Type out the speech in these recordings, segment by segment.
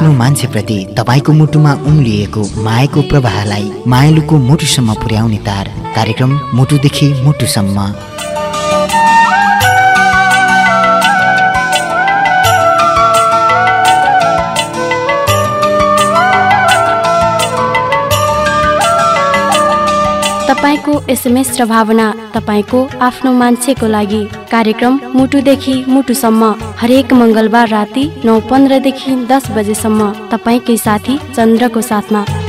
आफ्नो मान्छेप्रति तपाईँको मुटुमा उम्लिएको मायाको प्रवाहलाई मायालुको मुटुसम्म पुर्याउने तार। कार्यक्रम मुटुदेखि मुटुसम्म। तपाईँको एसएमएस र भावना तपाईँको आफ्नो मान्छेको लागि। कार्यक्रम मुटुदेखि मुटुसम्म हरेक मङ्गलबार राति नौ पन्ध्रदेखि दस बजेसम्म। तपाईँकै साथी चन्द्रको साथमा।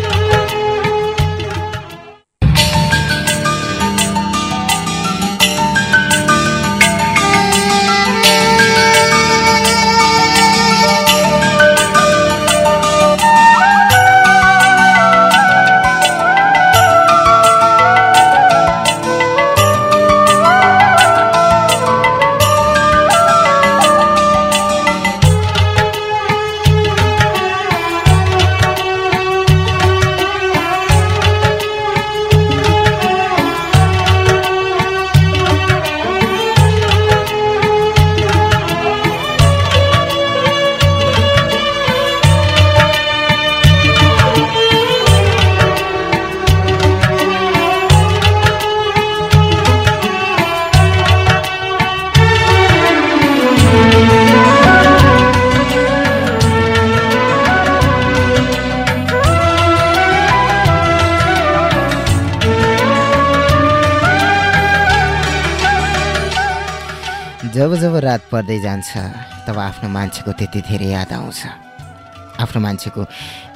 पर्दै जान्छ तब आफ्नो मान्छेको त्यति धेरै याद आउँछ। आफ्नो मान्छेको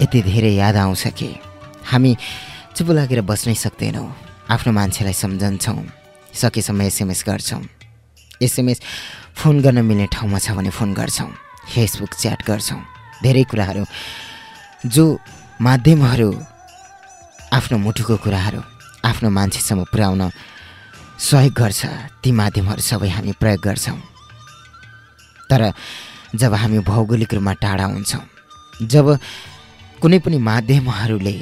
यति धेरै याद आउँछ कि हामी चुप लागेर बस्नै सक्दैनौँ। आफ्नो मान्छेलाई सम्झन्छौँ सकेसम्म एसएमएस गर्छौँ। एसएमएस फोन गर्न मिल्ने ठाउँमा छ भने फोन गर्छौँ फेसबुक च्याट गर्छौँ। धेरै कुराहरू जो माध्यमहरू आफ्नो मुटुको कुराहरू आफ्नो मान्छेसम्म पुर्याउन सहयोग गर्छ ती माध्यमहरू सबै हामी प्रयोग गर्छौँ। तर जब हामी भौगोलिक रूपमा टाढा हुन्छौँ जब कुनै पनि माध्यमहरूले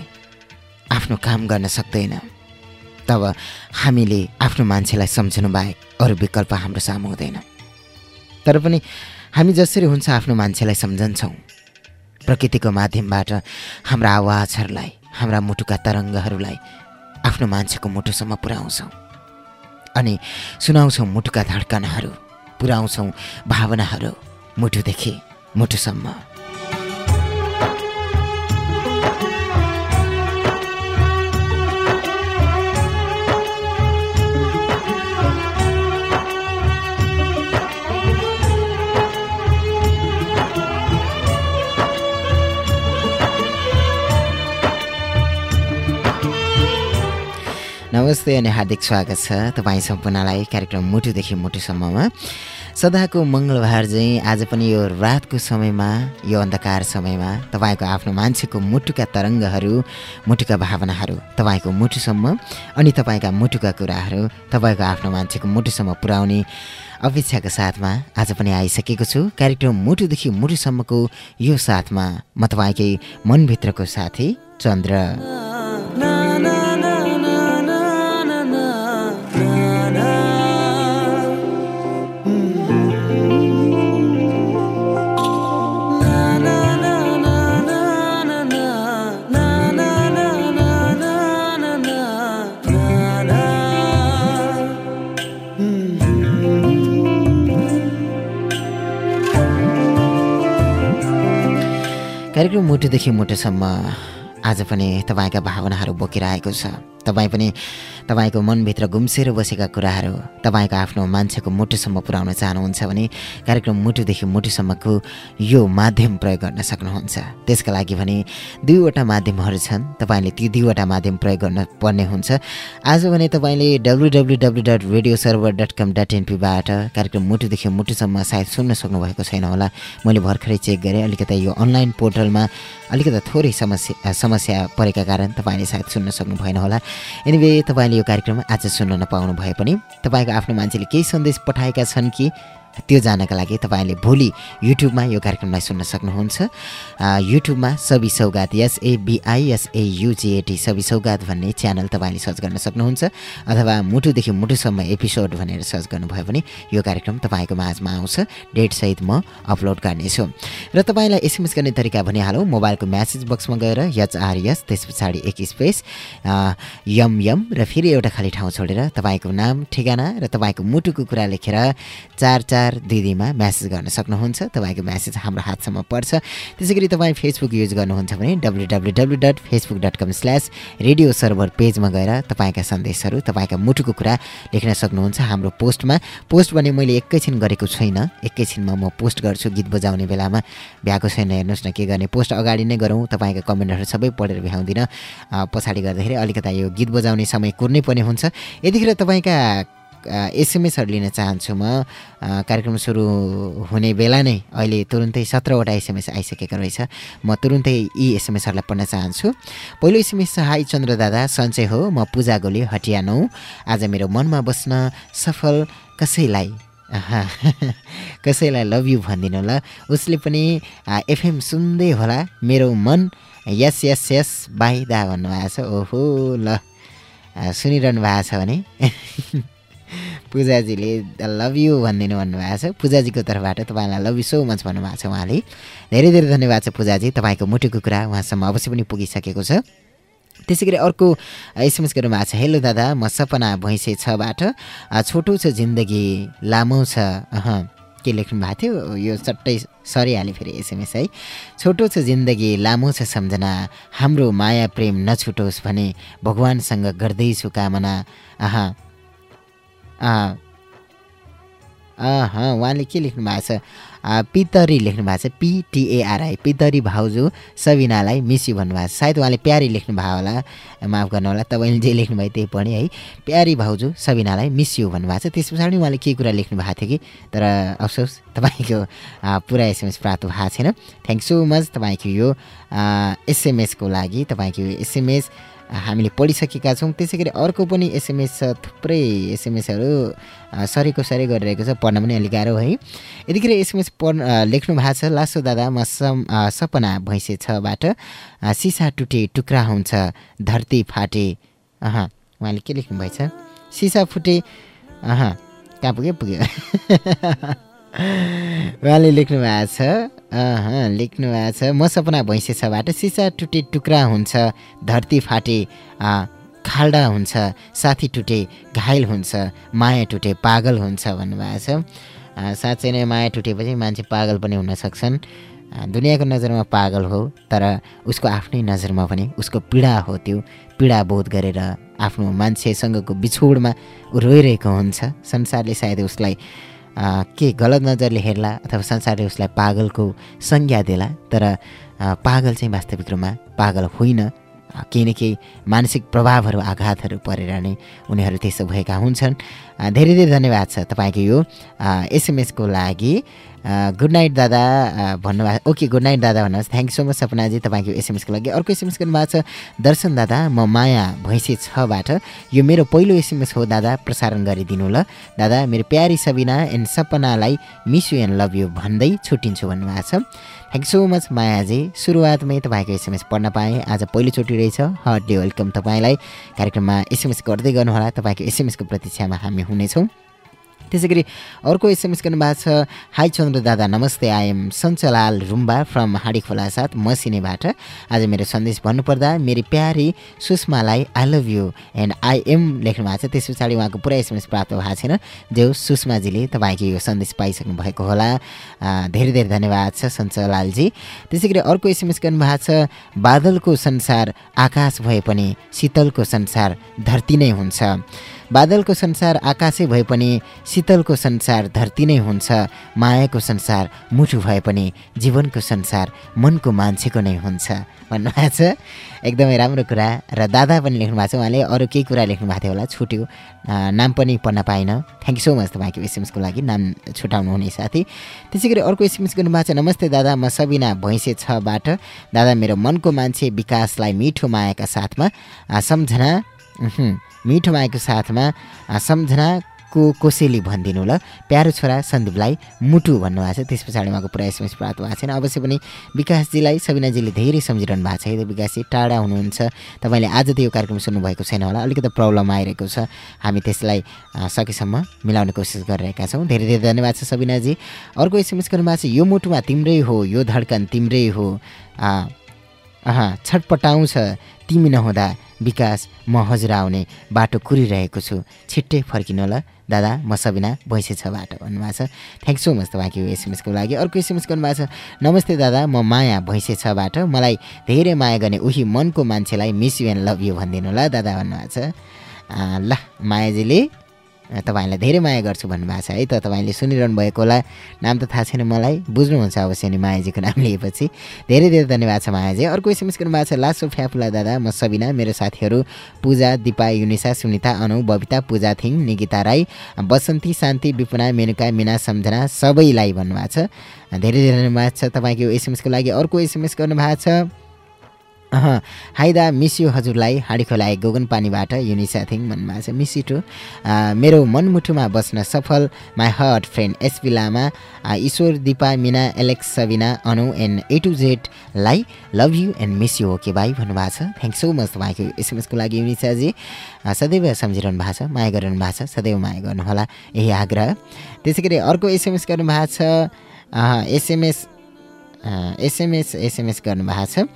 आफ्नो काम गर्न सक्दैन तब हामीले आफ्नो मान्छेलाई सम्झनु बाहेक अरू विकल्प हाम्रो सामु हुँदैन। तर पनि हामी जसरी हुन्छ आफ्नो मान्छेलाई सम्झन्छौँ। प्रकृतिको माध्यमबाट हाम्रा आवाजहरूलाई हाम्रा मुटुका तरङ्गहरूलाई आफ्नो मान्छेको मुटुसम्म पुर्याउँछौँ अनि सुनाउँछौँ मुटुका धड्कनहरू। पुर्याउँछौँ भावनाहरू मुटुदेखि मुटुसम्म। नमस्ते अनि हार्दिक स्वागत छ तपाईँ सम्पूर्णलाई कार्यक्रम मुटुदेखि मुटुसम्ममा। सदाको मङ्गलबार चाहिँ आज पनि यो रातको समयमा यो अन्धकार समयमा तपाईँको आफ्नो मान्छेको मुटुका तरङ्गहरू मुटुका भावनाहरू तपाईँको मुटुसम्म अनि तपाईँका मुटुका कुराहरू तपाईँको आफ्नो मान्छेको मुटुसम्म पुर्याउने अपेक्षाको साथमा आज पनि आइसकेको छु। कार्यक्रम मुटुदेखि मुटुसम्मको यो साथमा म तपाईँकै मनभित्रको साथी चन्द्र। कार्यक्रम मुटुदेखि मुटुसम्म आज पनि तपाईँका भावनाहरू बोकेर आएको छ। तपाईँ पनि तपाईँको मनभित्र गुम्सेर बसेका कुराहरू तपाईँको आफ्नो मान्छेको मुटुसम्म पुर्याउन चाहनुहुन्छ भने कार्यक्रम मुटुदेखि मुटुसम्मको यो माध्यम प्रयोग गर्न सक्नुहुन्छ। त्यसका लागि भने दुईवटा माध्यमहरू छन्। तपाईँले ती दुईवटा माध्यम प्रयोग गर्न पर्ने हुन्छ। आज भने तपाईँले W W W dot radio server dot com dot एनपीबाट कार्यक्रम मुटुदेखि मुटुसम्म सायद सुन्न सक्नुभएको छैन होला। मैले भर्खरै चेक गरेँ। अलिकति यो अनलाइन पोर्टलमा अलिकति थोरै समस्या समस्या परेका कारण तपाईँले सायद सुन्न सक्नु भएन होला। एनिवे तपाईँले यो कार्यक्रम आज सुन्न नपाउनु भए पनि तपाईँको आफ्नो मान्छेले केही सन्देश पठाएका छन् कि त्यो जानका लागि तपाईँले भोलि युट्युबमा यो कार्यक्रमलाई सुन्न सक्नुहुन्छ। युट्युबमा सबि सौगात एसएबिआइएसएयुजिएटी सबि सौगात भन्ने च्यानल तपाईँले सर्च गर्न सक्नुहुन्छ। अथवा मुटुदेखि मुटुसम्म एपिसोड भनेर सर्च गर्नुभयो भने यो कार्यक्रम तपाईँको माझमा आउँछ। डेटसहित म अपलोड गर्नेछु। र तपाईँलाई एसएमएस गर्ने तरिका भनिहालौँ मोबाइलको म्यासेज बक्समा गएर यचआरएस त्यस पछाडि एक स्पेस यम यम र फेरि एउटा खाली ठाउँ छोडेर तपाईँको नाम ठेगाना र तपाईँको मुटुको कुरा लेखेर चार चार चार दिदीमा म्यासेज गर्न सक्नुहुन्छ तपाईँको म्यासेज हाम्रो हातसम्म पर्छ। त्यसै गरी तपाईँ फेसबुक युज गर्नुहुन्छ भने W W W dot Facebook dot com slash radio server पेजमा गएर तपाईँका सन्देशहरू तपाईँका मुटुको कुरा लेख्न सक्नुहुन्छ हाम्रो पोस्टमा। पोस्ट भने मैले एकैछिन गरेको छुइनँ एकैछिनमा म पोस्ट गर्छु गीत बजाउने बेलामा। भ्याएको छैन हेर्नुहोस् न के गर्ने। पोस्ट अगाडि नै गरौँ तपाईँका कमेन्टहरू सबै पढेर भ्याउँदिनँ। पछाडि गर्दाखेरि अलिकता यो गीत बजाउने समय कुर्नै पर्ने हुन्छ। यतिखेर तपाईँका एसएमएसहरू लिन चाहन्छु म। कार्यक्रम सुरु हुने बेला नै अहिले तुरुन्तै सत्रवटा एसएमएस आइसकेको रहेछ। म तुरुन्तै यी एसएमएसहरूलाई पढ्न चाहन्छु। पहिलो एसएमएस हाई चन्द्र दादा सन्चय हो। म पूजा गोली हटिया नौ। आज मेरो मनमा बस्न सफल कसैलाई कसैलाई लभ यु भनिदिनु ल। उसले पनि एफएम सुन्दै होला। मेरो मन यस यस यस बाई दा भन्नुभएको छ। ओहो ल। सुनिरहनु भएको छ भने। पूजाजीले लभ यु भनिदिनु भन्नुभएको छ। पूजाजीको तर्फबाट तपाईँलाई लभ यु सो मच भन्नुभएको छ उहाँले। धेरै धेरै धन्यवाद छ पूजाजी तपाईँको मुटुको कुरा उहाँसम्म अवश्य पनि पुगिसकेको छ। त्यसै गरी अर्को एसएमएस गर्नुभएको छ। हेलो दादा म सपना भैँसे छबाट छोटो छ जिन्दगी लामो छ अह के लेख्नु भएको थियो? यो चट्टै सरिहाल्यो फेरि एसएमएस है। छोटो छ जिन्दगी लामो छ सम्झना हाम्रो माया प्रेम नछुटोस् भने भगवान्सँग गर्दैछु कामना। आह उहाँले के लेख्नु भएको छ? पितरी लेख्नु भएको छ। पिटिएआरआई पितरी भाउजू सबिनालाई मिसी भन्नुभएको छ। सायद उहाँले प्यारी लेख्नु भयो होला। माफ गर्नु होला तपाईँले जे लेख्नुभयो त्यही पढेँ है। प्यारी भाउजू सबिनालाई मिस यु भन्नुभएको छ। त्यस पछाडि उहाँले के कुरा लेख्नु भएको थियो कि? तर अफसोस तपाईँको पुरा एसएमएस प्राप्त भएको छैन। थ्याङ्क सो मच तपाईँको यो एसएमएसको लागि तपाईँको यो एसएमएस हामीले पढिसकेका छौँ। त्यसै गरी अर्को पनि एसएमएस छ थुप्रै एसएमएसहरू सरेको सरे गरिरहेको छ पढ्न पनि अलिक गाह्रो है। यतिखेर एसएमएस पढ लेख्नु भएको छ लासो दादा म सम सपना भैँसे छबाट सिसा टुटे टुक्रा हुन्छ धरती फाटे। अह उहाँले के लेख्नु भएछ सिसा फुटे अह कहाँ पुग्यो? पुग्यो? उहाँले लेख्नु भएको छ लेख्नु भएको छ म सपना भैँसे छबाट सिसा टुटे टुक्रा हुन्छ धरती फाटे खाल्डा हुन्छ साथी टुटे घायल हुन्छ माया टुटे पागल हुन्छ भन्नुभएको छ। साँच्चै नै माया टुटेपछि मान्छे पागल पनि हुन सक्छन्। दुनियाँको नजरमा पागल हो तर उसको आफ्नै नजरमा पनि उसको पीडा हो त्यो। पीडा बोध गरेर आफ्नो मान्छेसँगको बिछोडमा ऊ रोइरहेको हुन्छ। संसारले सायद उसलाई के गलत नजरले हेर्ला अथवा संसारले उसलाई पागलको संज्ञा देला तर पागल चाहिँ वास्तविक रूपमा पागल होइन केही न केही मानसिक प्रभावहरू आघातहरू परेर नै उनीहरू त्यसो भएका हुन्छन् धेरै धेरै धन्यवाद छ तपाईँको यो एसएमएसको लागि गुड नाइट दादा। भन्नुभएको ओके गुड नाइट दादा भन्नुहोस्। थ्याङ्क सो मच सपनाजी तपाईँको एसएमएसको लागि। अर्को एसएमएस गर्नुभएको छ दर्शन दादा म माया भैँसे छबाट। यो मेरो पहिलो एसएमएस हो दादा। प्रसारण गरिदिनु ल। दादा मेरो प्यारी सबिना एन्ड सपनालाई miss you and love you भन्दै छुट्टिन्छु भन्नुभएको छ। थ्याङ्क सो मच मायाजी। सुरुवातमै तपाईँको एसएमएस पढ्न पाएँ। आज पहिलोचोटि रहेछ। हार्डली वेलकम तपाईँलाई। कार्यक्रममा एसएमएस गर्दै गर्नुहोला। तपाईँको एसएमएसको प्रतीक्षामा हामी हुनेछौँ। त्यसै गरी अर्को एसएमएस गर्नुभएको छ हाई चन्द्र दादा नमस्ते आइएम सञ्चलाल रुम्बा फ्रम हाडी खोला साथ मसिनेबाट आज मेरो सन्देश भन्नुपर्दा मेरो प्यारी सुषमालाई I love you and I am लेख्नु भएको छ। त्यस पछाडि उहाँको पुरा एसएमएस प्राप्त भएको छैन जो सुषमाजीले तपाईँको यो सन्देश पाइसक्नु भएको होला। धेरै धेरै धन्यवाद छ सञ्चलालजी। त्यसै गरी अर्को एसएमएस गर्नुभएको छ बादलको संसार आकाश भए पनि शीतलको संसार धरती नै हुन्छ। बादलको संसार आकाशै भए पनि शीतलको संसार धरती नै हुन्छ मायाको संसार मुठु भए पनि जीवनको संसार मनको मान्छेको नै हुन्छ। भन्नुभएको छ। एकदमै राम्रो कुरा र दादा पनि लेख्नु भएको छ उहाँले अरू केही कुरा लेख्नु भएको थियो होला छुट्यो। नाम पनि पढ्न पाइनँ। थ्याङ्क यू सो मच तपाईँको एसएमएसको लागि नाम छुट्याउनु हुने साथी। त्यसै गरी अर्को एसएमएस गर्नुभएको छ नमस्ते दादा म सबिना भैँसे छबाट। दादा मेरो मनको मान्छे विकासलाई मिठो मायाका साथमा सम्झना। मिठो मायाको साथमा सम्झनाको कोसेली भनिदिनु ल। प्यारो छोरा सन्दीपलाई मुटु भन्नुभएको छ। त्यस पछाडि उहाँको पुरा एसएमएस प्राप्त भएको छैन। अवश्य पनि विकासजीलाई सबिनाजीले धेरै सम्झिरहनु भएको छ। यदि विकासजी टाढा हुनुहुन्छ तपाईँले आज त यो कार्यक्रम सुन्नुभएको छैन होला। अलिकति प्रब्लम आइरहेको छ। हामी त्यसलाई सकेसम्म मिलाउने कोसिस गरिरहेका छौँ। धेरै धेरै धन्यवाद छ सबिनाजी। अर्को एसएमएस गर्नुभएको छ यो मुटुमा तिम्रै हो यो धड्कन तिम्रै हो। आ, अह छटपटाउँछ तिमी नहुँदा विकास म हजुर आउने बाटो कुरिरहेको छु। छिट्टै फर्किनु ल। दादा म सबिना भैँसे छ बाटो भन्नुभएको छ। थ्याङ्क सो मच तपाईँको एसएमएसको लागि। अर्को एसएमएस गर्नुभएको छ नमस्ते दादा म माया भैँसे छ बाटो। मलाई धेरै माया गर्ने उही मनको मान्छेलाई miss you and love you भनिदिनु ल दादा भन्नुभएको छ। ल मायाजीले तपाईँलाई धेरै माया गर्छु भन्नुभएको छ है? त तपाईँले सुनिरहनु भएको होला। नाम त थाहा छैन मलाई। बुझ्नुहुन्छ अवश्य नि मायाजीको नाम लिएपछि। धेरै धेरै धन्यवाद छ मायाजी। अर्को एसएमएस गर्नुभएको छ लास्ट फ्यापुला दादा म सबिना मेरो साथीहरू पूजा दिपा युनिसा सुनिता अनु बबिता पूजा थिङ निकिता राई बसन्ती शान्ति विपुना मेनुका मिना सम्झना सबैलाई भन्नुभएको छ। धेरै धेरै धन्यवाद छ तपाईँको एसएमएसको लागि। अर्को एसएमएस गर्नुभएको छ अह हाई दा मिस यु हजुरलाई हाँडी खोलाए गोगन पानीबाट युनिसा थिङ भन्नुभएको छ मिस टु मेरो मनमुठुमा बस्न सफल my heart friend SP Lama Ishwar Dipa Mina Alex Sabina Anu and A to जेडलाई love you and miss you okay bye भन्नुभएको छ। थ्याङ्क सो मच तपाईँको एसएमएसको लागि युनिसाजी सदैव सम्झिरहनु भएको छ माया गरिरहनु भएको छ सदैव माया गर्नुहोला यही आग्रह। त्यसै गरी अर्को एसएमएस गर्नुभएको छ एसएमएस एसएमएस एसएमएस गर्नुभएको छ।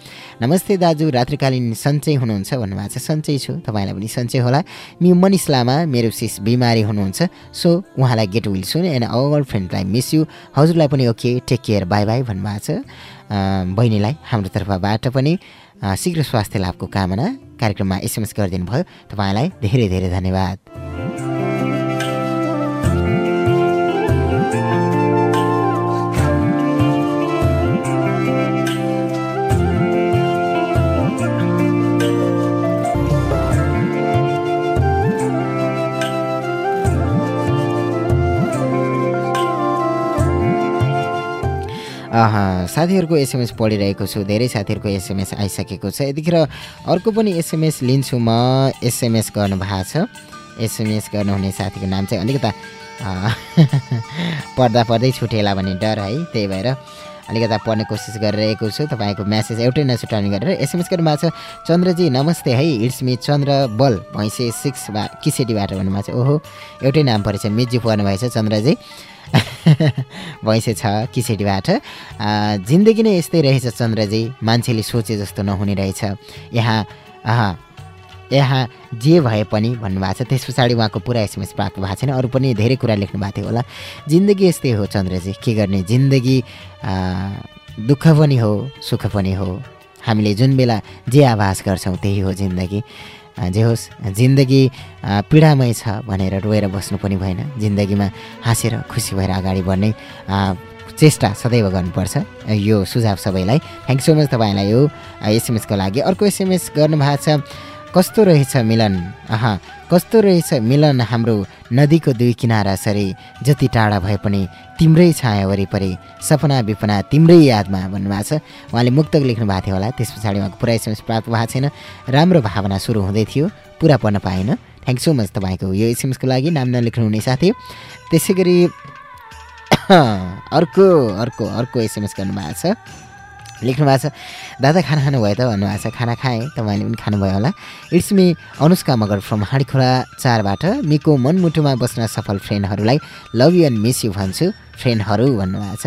नमस्ते दाजु रात्रिकालीन सन्चै हुनुहुन्छ भन्नुभएको छ। सन्चै छु तपाईँलाई पनि सन्चै होला। मि मनिष लामा मेरो सिस बिमारी हुनुहुन्छ। सो उहाँलाई get well soon and our फ्रेन्डलाई miss you. हजुरलाई पनि okay take care bye bye भन्नुभएको छ। बहिनीलाई हाम्रो तर्फबाट पनि शीघ्र स्वास्थ्य लाभको कामना कार्यक्रममा एसएमएस गरिदिनु भयो तपाईँलाई धेरै धेरै धन्यवाद। साथीहरूको एसएमएस पढिरहेको छु धेरै साथीहरूको एसएमएस आइसकेको छ। यतिखेर अर्को पनि एसएमएस लिन्छु म एसएमएस गर्नुभएको छ। एसएमएस गर्नुहुने साथीको नाम चाहिँ अलिकता पढ्दा पढ्दै छुटेला भन्ने डर है त्यही भएर अलिकता पढ्ने कोसिस गरिरहेको छु। तपाईँको म्यासेज एउटै नछुटाउने गरेर एसएमएस गर्नुभएको छ। चन्द्रजी नमस्ते है it's me Chandra Bal Bhainse six बा किसेटीबाट भन्नुभएको छ। ओहो एउटै नाम परेछ मिजी पर्नुभएछ चन्द्रजी। भैँसे छ किसेटीबाट आ, जिन्दगी नै यस्तै रहेछ चन्द्रजी मान्छेले सोचे जस्तो नहुने रहेछ। यहाँ यहाँ जे भए पनि भन्नुभएको छ त्यस पछाडि उहाँको पुरा एसएमएस प्राप्त भएको छैन। अरू पनि धेरै कुरा लेख्नु भएको थियो होला। जिन्दगी यस्तै हो चन्द्रजी। के गर्ने? जिन्दगी दुःख पनि हो सुख पनि हो। हामीले जुन बेला जे आभास गर्छौँ त्यही हो जिन्दगी। जे होस् जिन्दगी पीडामय छ भनेर रोएर बस्नु पनि भएन। जिन्दगीमा हाँसेर खुसी भएर अगाडि बढ्ने चेष्टा सदैव गर्नुपर्छ। यो सुझाव सबैलाई। थ्याङ्क सो मच तपाईँलाई यो एसएमएसको लागि। अर्को एसएमएस गर्नुभएको छ कस्तो रहेछ मिलन? आहा कस्तो रहेछ मिलन हाम्रो नदीको दुई किनारा सरी? जति टाढा भए पनि तिम्रै छाया वरिपरि। सपना विपना तिम्रै यादमा भन्नुभएको छ। उहाँले मुक्तक लेख्नु भएको थियो होला। त्यस पछाडि उहाँको पुरा एसएमएस प्राप्त भएको छैन। राम्रो भावना सुरु हुँदै थियो। पुरा पढ्न पाएन। थ्याङ्क सो मच तपाईँको यो एसएमएसको लागि नाम नलेख्नुहुने साथी। त्यसै गरी अर्को अर्को अर्को एसएमएस गर्नुभएको छ। लेख्नु भएको छ। दादा खाना खानुभयो त भन्नुभएको छ। खाना खाएँ तपाईँले पनि खानुभयो होला। It's me Anushka Magar from Handikhola चारबाट। मिको मनमुटुमा बस्न सफल फ्रेन्डहरूलाई love you and miss you भन्छु। फ्रेन्डहरू भन्नुभएको छ।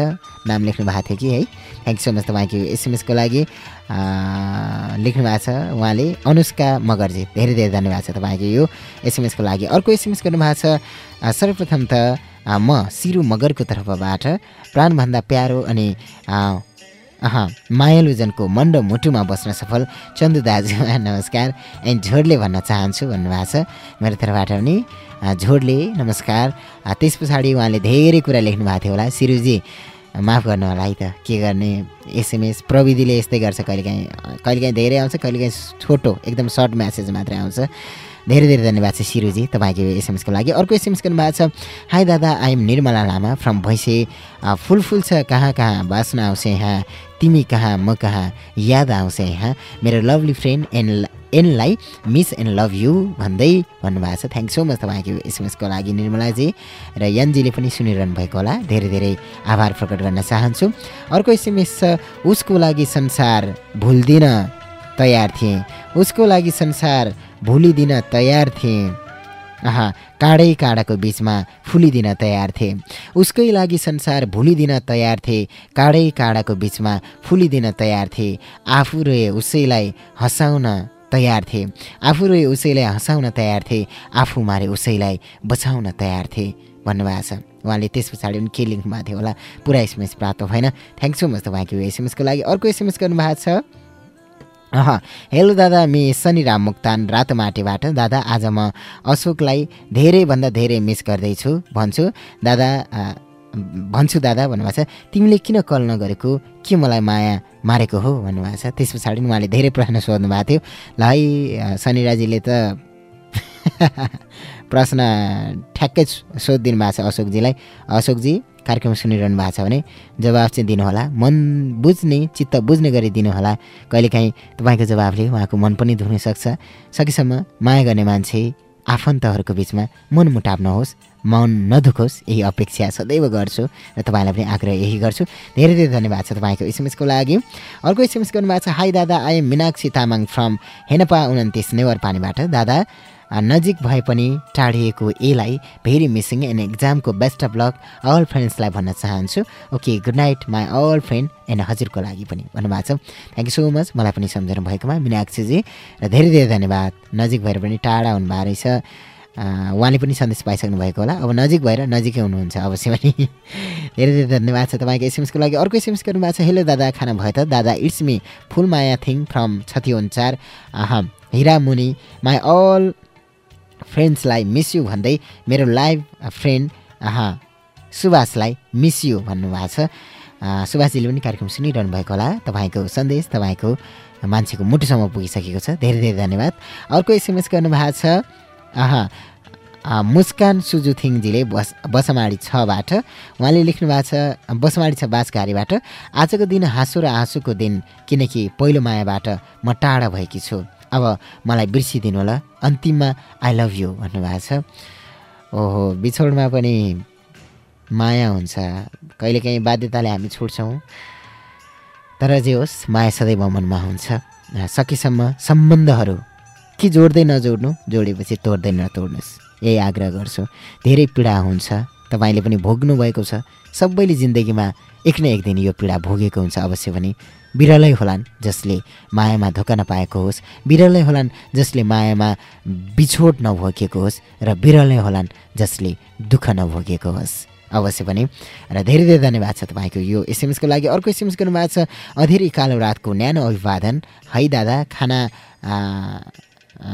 नाम लेख्नु भएको थियो कि है? थ्याङ्क सो मच तपाईँको एसएमएसको लागि। लेख्नु भएको छ उहाँले अनुष्का मगरजी। धेरै धेरै धन्यवाद छ तपाईँको यो एसएमएसको लागि। अर्को एसएमएस गर्नुभएको छ। सर्वप्रथम त म सिरु मगरको तर्फबाट प्राणभन्दा प्यारो अनि अह मायालुजनको र मुटुमा बस्न सफल चन्दु दाजुमा नमस्कार। एन्ड झोडले भन्न चाहन्छु भन्नुभएको छ। मेरो तर्फबाट पनि झोडले नमस्कार। त्यस पछाडि उहाँले धेरै कुरा लेख्नु भएको थियो होला। सिरुजी माफ गर्नु होला है त के गर्ने? एसएमएस प्रविधिले यस्तै गर्छ। कहिलेकाहीँ कहिलेकाहीँ धेरै आउँछ कहिलेकाहीँ छोटो एकदम सर्ट म्यासेज मात्रै आउँछ। धेरै धेरै धन्यवाद छ सिरुजी तपाईँको एसएमएसको लागि। अर्को एसएमएस गर्नुभएको छ हाई दादा I am Nirmala Lama from Bhainse. A, फुल फुल छ कहाँ कहाँ बाँच्न आउँछ यहाँ। तिमी कहाँ म कहाँ याद आउँछ यहाँ। मेरो लभली फ्रेन्ड एन एनलाई मिस एन्ड लभ यु भन्दै भन्नुभएको छ। थ्याङ्क सो मच तपाईँको एसएमएसको लागि निर्मलाजी। र यनजीले पनि सुनिरहनु भएको होला। धेरै धेरै आभार प्रकट गर्न चाहन्छु। अर्को एसएमएस छ उसको लागि संसार भुल्दिन तयार थिएँ। उसको लागि संसार भुलिदिन तयार थिएँ। आहा काँडै काँडाको बिचमा फुलिदिन तयार थिए। उसकै लागि संसार भुलिदिन तयार थिए काँडै काँडाको बिचमा फुलिदिन तयार थिए। आफू रहे उसैलाई हँसाउन तयार थिए। आफू रहे उसैलाई हँसाउन तयार थिए। आफू मारे उसैलाई बचाउन तयार थिए। भन्नुभएको छ। उहाँले त्यस पछाडि पनि के लेख्नु भएको थियो होला? पुरा एसएमएस प्राप्त भएन। थ्याङ्क सो मच तपाईँको एसएमएसको लागि। अर्को एसएमएस गर्नुभएको छ। हेलो दादा मि शनिराम मुक्तान रातोमाटेबाट। दादा आज म अशोकलाई धेरैभन्दा धेरै मिस गर्दैछु भन्छु। दादा भन्छु दादा भन्नुभएको छ तिमीले किन कल नगरेको? के मलाई माया मारेको हो? भन्नुभएको छ। त्यस पछाडि उहाँले धेरै प्रश्न सोध्नु भएको थियो। ल है शनिराजीले त प्रश्न ठ्याक्कै सोधिदिनु भएको छ अशोकजीलाई। अशोकजी कार्यक्रम सुनिरहनु भएको छ भने जवाब चाहिँ दिनुहोला। मन बुझ्ने चित्त बुझ्ने गरी दिनुहोला कहिलेकाहीँ तपाईँको जवाबले उहाँको मन पनि धुन सक्छ। सकेसम्म माया गर्ने मान्छे आफन्तहरूको बिचमा मनमुटाव नहोस् मन नदुखोस् यही अपेक्षा सदैव गर्छु र तपाईँलाई पनि आग्रह यही गर्छु। धेरै धेरै धन्यवाद छ तपाईँको एसएमएसको लागि। अर्को एसएमएस गर्नुभएको छ हाई दादा I am Minakshi Tamang from Henpa उन्तिस नेवर पानीबाट। दादा नजिक भए पनि टाढिएको एलाई भेरी मिसिङ एन्ड एक्जामको बेस्ट अफ लक अल फ्रेन्ड्सलाई भन्न चाहन्छु। Okay good night my all friend and हजुरको लागि पनि भन्नुभएको छ। थ्याङ्क यू सो मच मलाई पनि सम्झाउनु भएकोमा। मिनाक्षीजी र धेरै धेरै धन्यवाद। नजिक भएर पनि टाढा हुनुभएको रहेछ। उहाँले पनि सन्देश पाइसक्नु भएको होला। अब नजिक भएर नजिकै हुनुहुन्छ अवश्य पनि। धेरै धेरै धन्यवाद छ तपाईँको एसएमएसको लागि। अर्को एसएमएस गर्नुभएको छ हेलो दादा खाना भयो त? दादा it's me Phul Maya Thing from छतिवनचार Hira Muni my all फ्रेन्ड्सलाई मिस यु भन्दै मेरो लाइभ फ्रेन्ड सुभाषलाई मिस यु भन्नुभएको छ। सुभाषजीले पनि कार्यक्रम सुनिरहनु भएको होला। तपाईँको सन्देश तपाईँको मान्छेको मुटुसम्म पुगिसकेको छ। धेरै धेरै धन्यवाद। अर्को एसएमएस गर्नुभएको छ आहा मुस्कान सुजुथिङजीले बस बसमाडी छबाट। उहाँले लेख्नु भएको छ बसमाडी छ बाँसघारीबाट आजको दिन हाँसो र आँसुको दिन किनकि पहिलो मायाबाट म टाढा भएकी छु। अब मलाई बिर्सिदिनु होला। अन्तिममा आई लभ यु भन्नुभएको छ। ओहो बिछोडमा पनि माया हुन्छ। कहिलेकाहीँ बाध्यताले हामी छुट्छौँ तर जे होस् माया सदैव मनमा हुन्छ। सकेसम्म सम्बन्धहरू कि जोड्दै नजोड्नु जोडेपछि तोड्दै नतोड्नुहोस्। यही आग्रह गर्छु। धेरै पीडा हुन्छ। तपाईँले पनि भोग्नु भएको छ। सबैले जिन्दगीमा एक न एक दिन यो पीडा भोगेको हुन्छ अवश्य पनि। बिरलै होलान् जसले मायामा धोका नपाएको होस् बिरलै होलान् जसले मायामा बिछोड नभोगेको होस् र बिरलै होलान् जसले दुःख नभोगेको होस्। अवश्य पनि। र धेरै धेरै धन्यवाद छ तपाईँको यो एसएमएसको लागि। अर्को एसएमएस गर्नुभएको छ अधेरै कालो रातको न्यानो अभिवादन। है दादा खाना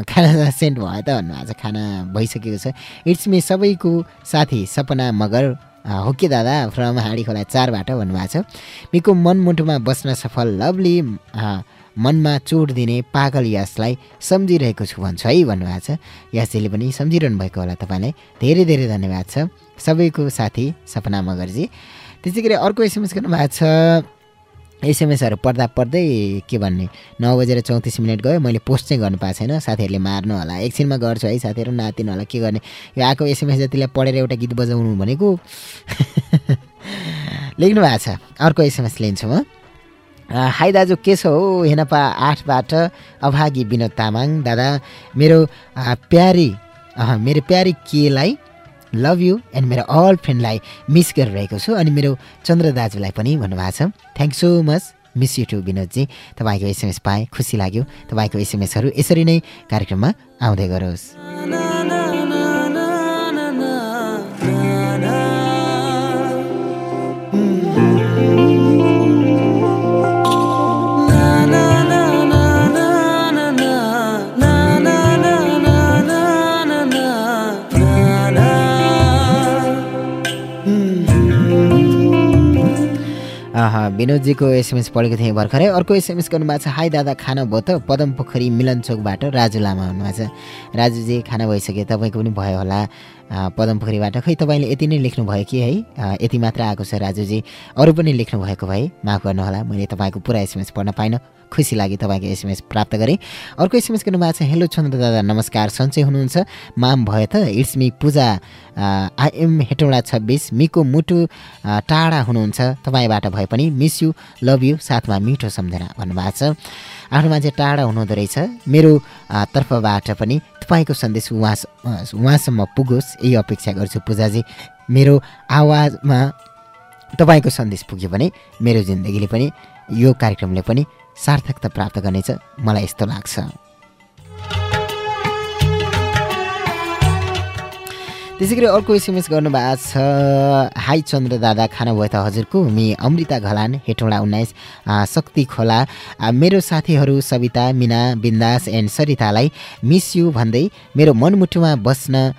खाना सेन्ट भयो त भन्नुभएको छ खाना भइसकेको छ। इट्स मी सबैको साथी सपना मगर हो के दादा? फ्रम हाँडी खोला चारबाट भन्नुभएको छ। मिको मनमुटुमा बस्न सफल लभली मनमा चोट दिने पागल यासलाई सम्झिरहेको छु भन्छु है भन्नुभएको छ। यासजीले पनि सम्झिरहनु भएको होला तपाईँलाई। धेरै धेरै धन्यवाद छ। सबैको साथी सपना मगरजी। त्यसै गरी अर्को एसएमएस गर्नुभएको छ। एसएमएसहरू पढ्दा पढ्दै के भन्ने नौ बजेर चौतिस मिनट गयो मैले पोस्ट चाहिँ गर्नु पाएको छैन साथीहरूले मार्नु होला एकछिनमा गर्छु है साथीहरू नातिनु होला के गर्ने? यो आएको एसएमएस जतिलाई पढेर एउटा गीत बजाउनु भनेको? लेख्नु भएको छ अर्को एसएमएस लिन्छु म हाई दाजु के छ हो हेनपा आठबाट? अभागी विनोद तामाङ दादा मेरो प्यारी मेरो प्यारी केलाई लभ यु एन्ड मेरो अल फ्रेन्डलाई मिस गरिरहेको छु अनि मेरो चन्द्र दाजुलाई पनि भन्नुभएको छ। Thank so much miss you too विनोदजी। तपाईँको एसएमएस पाएँ खुसी लाग्यो। तपाईँको एसएमएसहरू यसरी नै कार्यक्रममा आउँदै गरोस्। विनोदजीको एसएमएस पढेको थिएँ भर्खरै। अर्को एसएमएस गर्नुभएको छ हाई दादा खाना भयो त पदम पोखरी मिलन चोकबाट राजु लामा हुनुभएको छ। राजुजी खाना भइसक्यो तपाईँको पनि भयो होला। पदम पोखरीबाट खै तपाईँले यति नै लेख्नुभयो कि है? यति मात्र आएको छ राजुजी। अरू पनि लेख्नु भएको भए माफ गर्नुहोला मैले तपाईँको पुरा एसएमएस पढ्न पाइनँ। खुसी लाग्यो तपाईँको एसएमएस प्राप्त गरेँ। अर्को एसएमएस गर्नुभएको छ? हेलो चन्द्र दादा नमस्कार सन्चै हुनुहुन्छ। माम भयो त it's me Puja. I'm Hetauda छब्बिस मिको मुटु टाढा हुनुहुन्छ। तपाईँबाट भए पनि मिस यु लभ यु साथमा मिठो सम्झना भन्नुभएको छ। आफ्नो मान्छे टाढा हुनुहुँदो रहेछ। मेरो तर्फबाट पनि तपाईँको सन्देश उहाँ उहाँसम्म पुगोस्। यही अपेक्षा गर्छु पूजाजी। मेरो आवाजमा तपाईँको सन्देश पुग्यो भने मेरो जिन्दगीले पनि यो कार्यक्रमले पनि सार्थकता प्राप्त गर्नेछ। मलाई यस्तो लाग्छ। त्यसै गरी अर्को एसएमएस गर्नुभएको छ। हाई चन्द्र दादा खाना भयो त हजुरको। मि अमृता घलान हेटौँडा उन्नाइस शक्ति खोला। मेरो साथीहरू सविता मिना बिन्दास एन्ड सरितालाई मिस यु भन्दै मेरो मनमुटुमा बस्न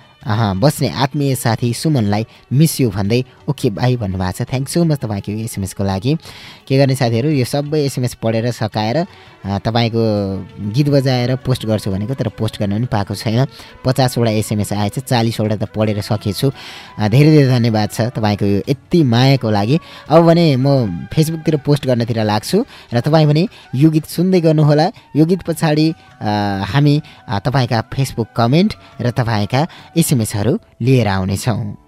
बस्ने आत्मीय साथी सुमनलाई मिस यु भन्दै ओके बाई भन्नुभएको छ। थ्याङ्क सो मच तपाईँको एसएमएसको लागि। के गर्ने साथीहरू यो सबै एसएमएस पढेर सकाएर तपाईँको गीत बजाएर पोस्ट गर्छु भनेको तर पोस्ट गर्न पनि पाएको छैन। पचासवटा एसएमएस आएछ चालिसवटा त पढेर सकेछु धेरै धेरै धन्यवाद छ तपाईँको यो यति मायाको लागि। अब भने म फेसबुकतिर पोस्ट गर्नतिर लाग्छु र तपाईँ भने यो गीत सुन्दै गर्नुहोला। यो गीत पछाडि हामी तपाईँका फेसबुक कमेन्ट र तपाईँका एसएमएसहरू लिएर आउनेछौँ।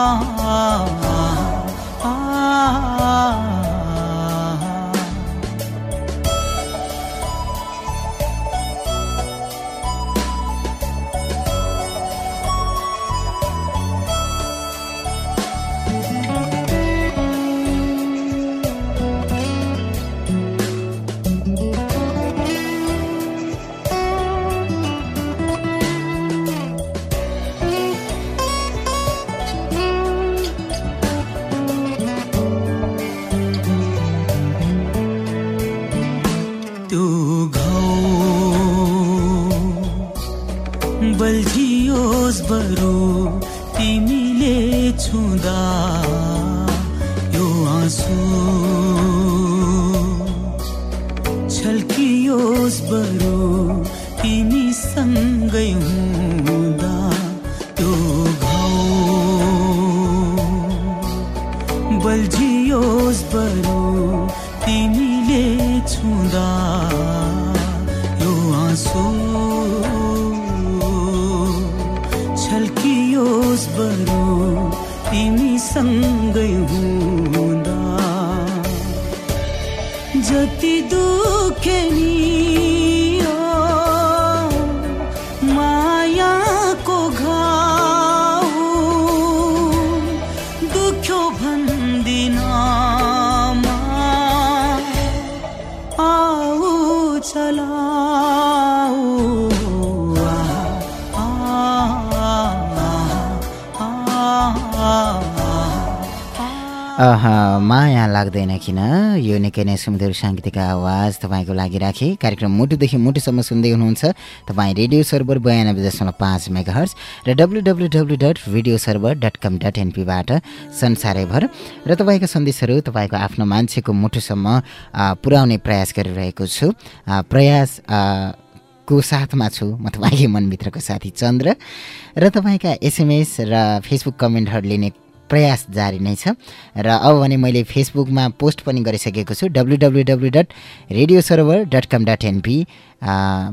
啊啊！किन? यो निकै नै सुमधुर साङ्गीतिक आवाज तपाईँको लागि राखेँ। कार्यक्रम मुटुदेखि मुटुसम्म सुन्दै हुनुहुन्छ तपाईँ रेडियो सर्भर बयानब्बे दशमलव पाँच मेगा हर्स र W W W dot radio server dot com dot एनपीबाट संसारैभर। र तपाईँको सन्देशहरू तपाईँको आफ्नो मान्छेको मुटुसम्म पुर्याउने प्रयास गरिरहेको छु। प्रयास को साथमा छु? म तपाईँकै मनभित्रको साथी चन्द्र। र तपाईँका एसएमएस र फेसबुक कमेन्टहरू लिने प्रयास जारी नै छ। र अब भने मैले फेसबुकमा पोस्ट पनि गरिसकेको छु W W W dot radio server dot com dot NP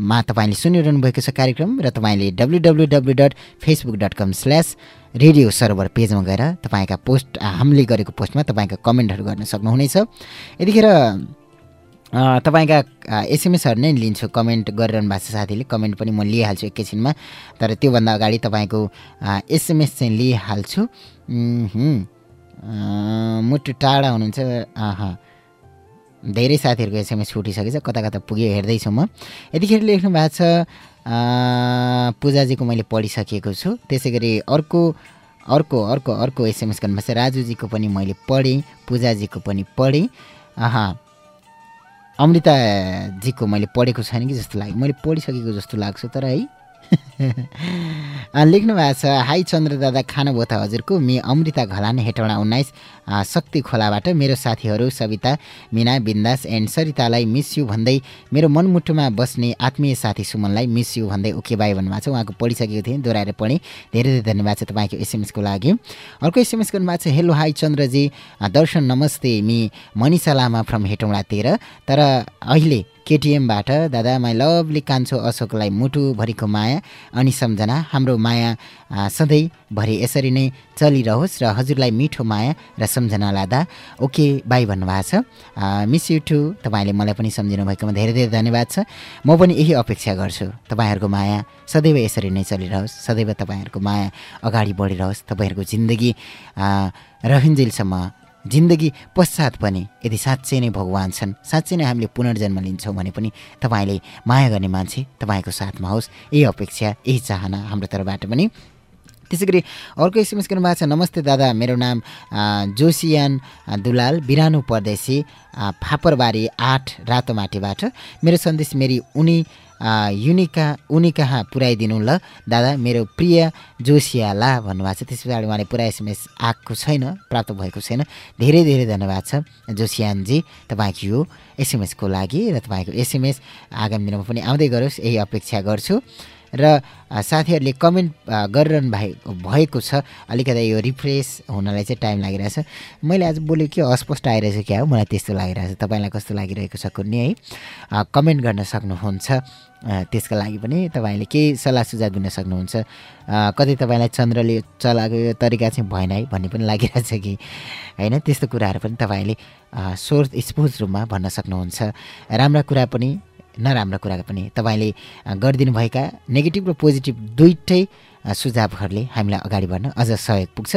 मा तपाईँले सुनिरहनु भएको छ कार्यक्रम र तपाईँले W W W dot Facebook dot com slash radio server पेजमा गएर तपाईँका पोस्ट हामीले गरेको पोस्टमा तपाईँका कमेन्टहरू गर्न सक्नुहुनेछ। यतिखेर तपाईँका एसएमएसहरू नै लिन्छु कमेन्ट गरिरहनु भएको छ साथीले। कमेन्ट पनि म लिइहाल्छु एकैछिनमा। तर त्योभन्दा अगाडि तपाईँको एसएमएस चाहिँ लिइहाल्छु। मुटु टाढा हुनुहुन्छ। धेरै साथीहरूको एसएमएस छुटिसकेछ कता कता पुग्यो हेर्दैछु म। यतिखेर लेख्नु भएको छ पूजाजीको मैले पढिसकेको छु। त्यसै गरी अर्को अर्को अर्को अर्को एसएमएस गर्नुभएको छ। राजुजीको पनि मैले पढेँ पूजाजीको पनि पढेँ। अमृताजीको मैले पढेको छैन कि जस्तो लाग्यो मैले पढिसकेको जस्तो लाग्छ तर है? लेख्नु भएको छ हाई चन्द्र दादा खानुभयो त हजुरको मि अमृता घलान हेटौँडा उन्नाइस। शक्ति खोलाबाट मेरो साथीहरू सविता मिना बिन्दास एन्ड सरितालाई मिस यु भन्दै मेरो मनमुटुमा बस्ने आत्मीय साथी सुमनलाई मिस यु भन्दै ओके बाई भन्नुभएको छ। उहाँको पढिसकेको थिएँ दोहोऱ्याएर पढेँ। धेरै धेरै धन्यवाद छ तपाईँको एसएमएसको लागि। अर्को एसएमएस गर्नुभएको छ हेलो हाई चन्द्रजी। दर्शन नमस्ते मि मनिषा लामा फ्रम हेटौँडा तेह्र। तर अहिले केटिएमबाट दादा माई लभली कान्छो अशोकलाई मुटुभरिको माया अनि सम्झना हाम्रो माया सधैँभरि यसरी नै चलिरहोस् र हजुरलाई मिठो माया र सम्झना लादा। ओके बाई भन्नुभएको छ। मिस यु टु तपाईँले मलाई पनि सम्झिनु भएकोमा धेरै धेरै धन्यवाद छ। म पनि यही अपेक्षा गर्छु। तपाईँहरूको माया सदैव यसरी नै चलिरहोस्। सदैव तपाईँहरूको माया अगाडि बढिरहोस्। तपाईँहरूको जिन्दगी रहन्जेलसम्म जिन्दगी पश्चात पनि यदि साँच्चै नै भगवान् छन् साँच्चै नै हामीले पुनर्जन्म लिन्छौँ भने पनि तपाईँले माया गर्ने मान्छे तपाईँको साथमा होस्। यही अपेक्षा यही चाहना हाम्रो तर्फबाट पनि त्यसै गरी अर्को एसएमएस गर्नुभएको छ नमस्ते दादा मेरो नाम जोसियान दुलाल बिरानो परदेशी फापरबारी आठ रातोमाटीबाट मेरो सन्देश मेरी उनी युनिका उनी कहाँ पुऱ्याइदिनु ल। दादा मेरो प्रिय जोसियाला भन्नुभएको छ त्यस पछाडि उहाँले पुरा एसएमएस आएको छैन प्राप्त भएको छैन। धेरै धेरै धन्यवाद छ जोसियानजी तपाईँको यो एसएमएसको लागि र तपाईँको एसएमएस आगामी दिनमा पनि आउँदै गरोस् यही अपेक्षा गर्छु। र साथीहरूले कमेन्ट गरिरहनु भाइ भएको छ। अलिकति यो रिफ्रेस हुनलाई चाहिँ टाइम लागिरहेछ। मैले आज बोलेको के अस्पष्ट आइरहेछ क्या हो? मलाई त्यस्तो लागिरहेछ। तपाईँलाई कस्तो लागिरहेको छ कुनै है? कमेन्ट गर्न सक्नुहुन्छ। त्यसका लागि पनि तपाईँले केही सल्लाह सुझाव दिन सक्नुहुन्छ। कतै तपाईँलाई चन्द्रले चलाएको यो तरिका चाहिँ भएन है भन्ने पनि लागिरहेछ कि? होइन? त्यस्तो कुराहरू पनि तपाईँले सोर्स स्पोर्ट्स रूपमा भन्न सक्नुहुन्छ। राम्रा कुरा पनि नराम्रा कुरा पनि तपाईँले गरिदिनुभएका नेगेटिभ र पोजिटिभ दुइटै सुझावहरूले हामीलाई अगाडि बढ्न अझ सहयोग पुग्छ।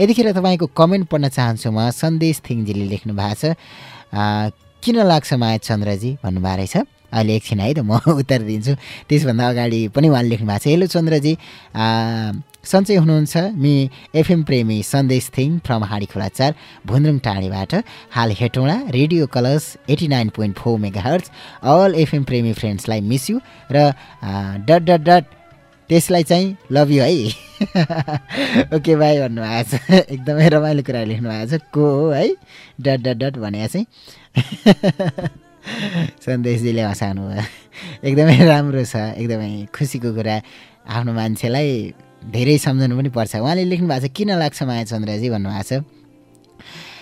यतिखेर तपाईँको कमेन्ट पढ्न चाहन्छु म सन्देश थिङजीले लेख्नु भएको छ। किन लाग्छ माया चन्द्रजी भन्नुभएको रहेछ? अहिले एकछिन है त म उत्तर दिन्छु। त्यसभन्दा अगाडि पनि उहाँले लेख्नु भएको छ। हेलो चन्द्रजी सन्चै हुनुहुन्छ मि एफएम प्रेमी सन्देश थिङ फ्रम हाडी खोला चार भुन्द्रुङ टाढीबाट। हाल Hetauda Radio Colours eighty nine point four mega hertz all FM प्रेमी फ्रेन्ड्सलाई मिस यु र डट डट डट त्यसलाई चाहिँ लभ यु है। ओके भाइ भन्नुभएको छ। एकदमै रमाइलो कुरा लेख्नु भएको छ। को हो है? डट डट डट भने चाहिँ। सन्देशजीले हँसाउनु भयो एकदमै राम्रो छ। एकदमै खुसीको कुरा। आफ्नो मान्छेलाई धेरै सम्झनु पनि पर्छ। उहाँले लेख्नु भएको छ किन लाग्छ माया चन्द्रजी? भन्नुभएको छ।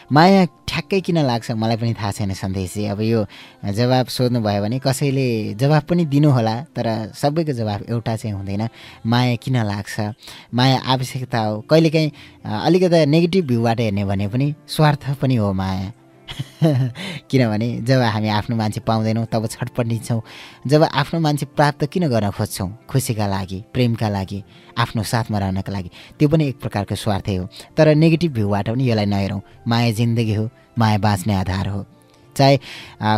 माया ठ्याक्कै किन लाग्छ मलाई पनि थाहा छैन सन्देशजी। अब यो जवाब सोध्नुभयो भने कसैले जवाब पनि दिनुहोला तर सबैको जवाब एउटा चाहिँ हुँदैन। माया किन लाग्छ? माया आवश्यकता हो। कहिलेकाहीँ अलिकति नेगेटिभ भ्यूबाट हेर्ने भने पनि स्वार्थ पनि हो माया। किनभने जब हामी आफ्नो मान्छे पाउँदैनौँ तब छटपटिन्छौँ जब आफ्नो मान्छे प्राप्त किन गर्न खोज्छौँ? खुसीका लागि प्रेमका लागि आफ्नो साथमा रहनका लागि। त्यो पनि एक प्रकारको स्वार्थै हो। तर नेगेटिभ भ्यूबाट पनि यसलाई नहेरौँ। माया जिन्दगी हो माया बाँच्ने आधार हो। चाहे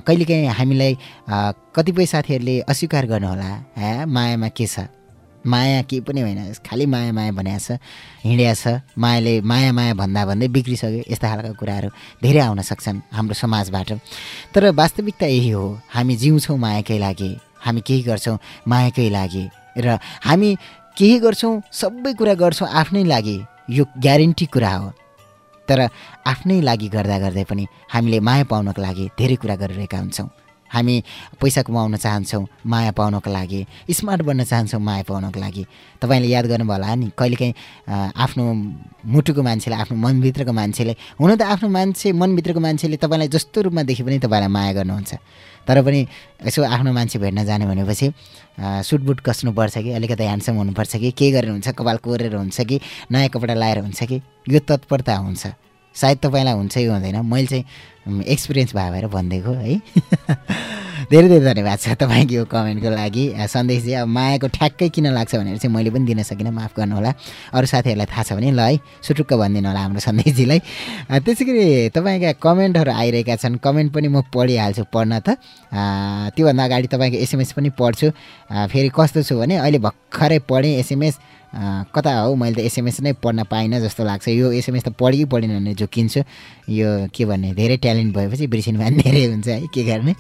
कहिलेकाहीँ हामीलाई कतिपय साथीहरूले अस्वीकार गर्नुहोला मायामा के छ? माया केही पनि होइन। खालि माया माया भनेको छ हिँडिया छ मायाले माया माया भन्दा भन्दै बिग्रिसक्यो यस्ता खालका कुराहरू धेरै आउन सक्छन् हाम्रो समाजबाट। तर वास्तविकता यही हो हामी जिउँछौँ मायाकै लागि हामी केही गर्छौँ मायाकै लागि र हामी केही गर्छौँ सबै कुरा गर्छौँ आफ्नै लागि यो ग्यारेन्टी कुरा हो। तर आफ्नै लागि गर्दा गर्दै पनि हामीले माया पाउनको लागि धेरै कुरा गरिरहेका हुन्छौँ। हामी पैसा कमाउन चाहन्छौँ माया पाउनको लागि स्मार्ट बन्न चाहन्छौँ माया पाउनको लागि। तपाईँले याद गर्नुभयो होला नि कहिलेकाहीँ आफ्नो मुटुको मान्छेले आफ्नो मनभित्रको मान्छेले हुन त आफ्नो मान्छे मनभित्रको मान्छेले तपाईँलाई जस्तो रूपमा देखे पनि तपाईँलाई माया गर्नुहुन्छ। तर पनि यसो आफ्नो मान्छे भेट्न जाने भनेपछि सुटबुट कस्नुपर्छ कि अलिकति ह्यान्डसम हुनुपर्छ कि के गरेर हुन्छ कपाल कोरेर हुन्छ कि नयाँ कपडा लाएर हुन्छ कि यो तत्परता हुन्छ। सायद तपाईँलाई हुन्छ कि हुँदैन मैले चाहिँ एक्सपिरियन्स भयो भएर भनिदिएको है? धेरै धेरै धन्यवाद छ तपाईँको यो कमेन्टको लागि। सन्देश चाहिँ अब मायाको ठ्याक्कै किन लाग्छ भनेर चाहिँ मैले पनि दिन सकिनँ माफ गर्नुहोला। अरू साथीहरूलाई थाहा छ भने ल है सुटुक्क भनिदिनु होला हाम्रो सन्देशजीलाई। त्यसै गरी तपाईँका कमेन्टहरू आइरहेका छन्। कमेन्ट पनि म पढिहाल्छु पढ्न त। त्योभन्दा अगाडि तपाईँको एसएमएस पनि पढ्छु। फेरि कस्तो छु भने अहिले भर्खरै पढेँ एसएमएस। कता हो? मैले त एसएमएस नै पढ्न पाइनँ जस्तो लाग्छ। यो एसएमएस त पढि पढेन भने झुकिन्छु यो के भन्ने धेरै ट्यालेन्ट भएपछि बिर्सिनु भने धेरै हुन्छ है के गर्ने?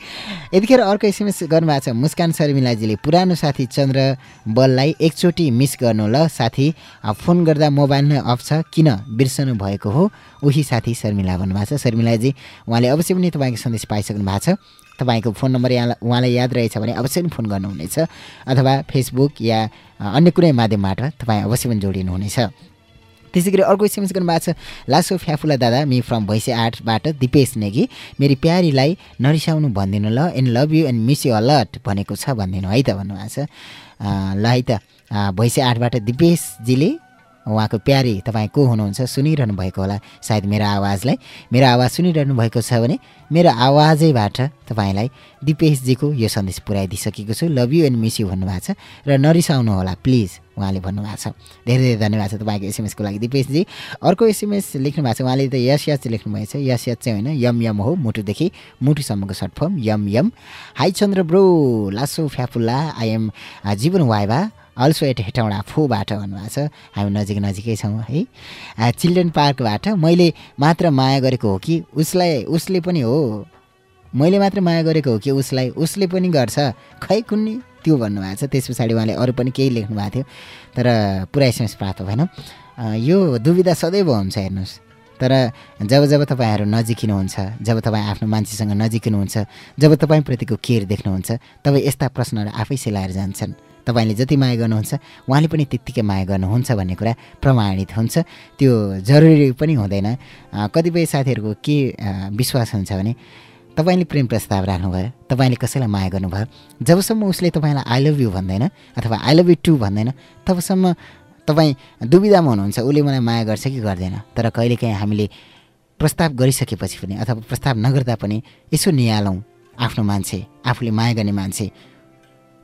यतिखेर अर्को एसएमएस गर्नुभएको छ। मुस्कान शर्मिलाजीले पुरानो साथी चन्द्र बललाई एकचोटि मिस गर्नु ल साथी। फोन गर्दा मोबाइल नै अफ छ। किन बिर्सनु भएको हो? उही साथी शर्मिला भन्नुभएको छ। शर्मिलाजी उहाँले अवश्य पनि तपाईँको सन्देश पाइसक्नु भएको छ। तपाईँको फोन नम्बर यहाँ उहाँलाई याद रहेछ भने अवश्य पनि फोन गर्नुहुनेछ अथवा फेसबुक या अन्य कुनै माध्यमबाट तपाईँ अवश्य पनि जोडिनुहुनेछ। त्यसै गरी अर्को एसएमएस गर्नुभएको छ लासो फ्याफुला दादा मि फ्रम भैँसे आर्टबाट दिपेश नेगी। मेरी प्यारीलाई नरिसाउनु भनिदिनु ल and love you and miss you a lot भनेको छ भनिदिनु है त भन्नुभएको छ। ल है त भैँसे आर्टबाट दिपेशजीले उहाँको प्यारी तपाईँ को हुनुहुन्छ सुनिरहनु भएको होला। सायद मेरो आवाजलाई। मेरो आवाज सुनिरहनु भएको छ भने मेरो आवाजैबाट तपाईँलाई दिपेशजीको यो सन्देश पुऱ्याइदिइसकेको छु। Love you and miss you भन्नुभएको छ र नरिसाउनु होला प्लिज उहाँले भन्नुभएको छ। धेरै धेरै धन्यवाद छ तपाईँको एसएमएसको लागि दिपेशजी। अर्को एसएमएस लेख्नु भएको छ उहाँले त यस यस लेख्नुभएको छ यस यस चाहिँ होइन यम यम हो मुटुदेखि मुटुसम्मको सर्ट फर्म यम यम। हाई चन्द्र ब्रो लासो फ्याफुल्ला I'm Jeevan Waiba. Also at Hetauda फोबाट भन्नुभएको छ। हामी नजिक नजिकै छौँ है। चिल्ड्रेन पार्कबाट मैले मात्र माया गरेको हो कि उसलाई उसले पनि हो। मैले मात्र माया गरेको हो कि उसलाई उसले पनि गर्छ। खै कुन्नी? त्यो भन्नुभएको छ। त्यस पछाडि उहाँले अरू पनि केही लेख्नु भएको थियो। तर पुरा एसएमएस प्राप्त भएन। यो दुविधा सदैव हुन्छ हेर्नुहोस्। तर जब जब तपाईँहरू नजिकिनुहुन्छ जब तपाईँ आफ्नो मान्छेसँग नजिकिनुहुन्छ जब तपाईँप्रतिको केयर देख्नुहुन्छ तब यस्ता प्रश्नहरू आफै सेलाएर जान्छन्। तपाईँले जति माया गर्नुहुन्छ उहाँले पनि त्यत्तिकै माया गर्नुहुन्छ भन्ने कुरा प्रमाणित हुन्छ। त्यो जरुरी पनि हुँदैन। कतिपय साथीहरूको के विश्वास हुन्छ भने तपाईँले प्रेम प्रस्ताव राख्नुभयो तपाईँले कसैलाई माया गर्नुभयो जबसम्म उसले तपाईँलाई आई लभ यु भन्दैन अथवा आई लभ यु टु भन्दैन तबसम्म तपाईँ दुविधामा हुनुहुन्छ उसले मलाई माया गर्छ कि गर्दैन। तर कहिलेकाहीँ हामीले प्रस्ताव गरिसकेपछि पनि अथवा प्रस्ताव नगर्दा पनि यसो निहालौँ आफ्नो मान्छे आफूले माया गर्ने मान्छे।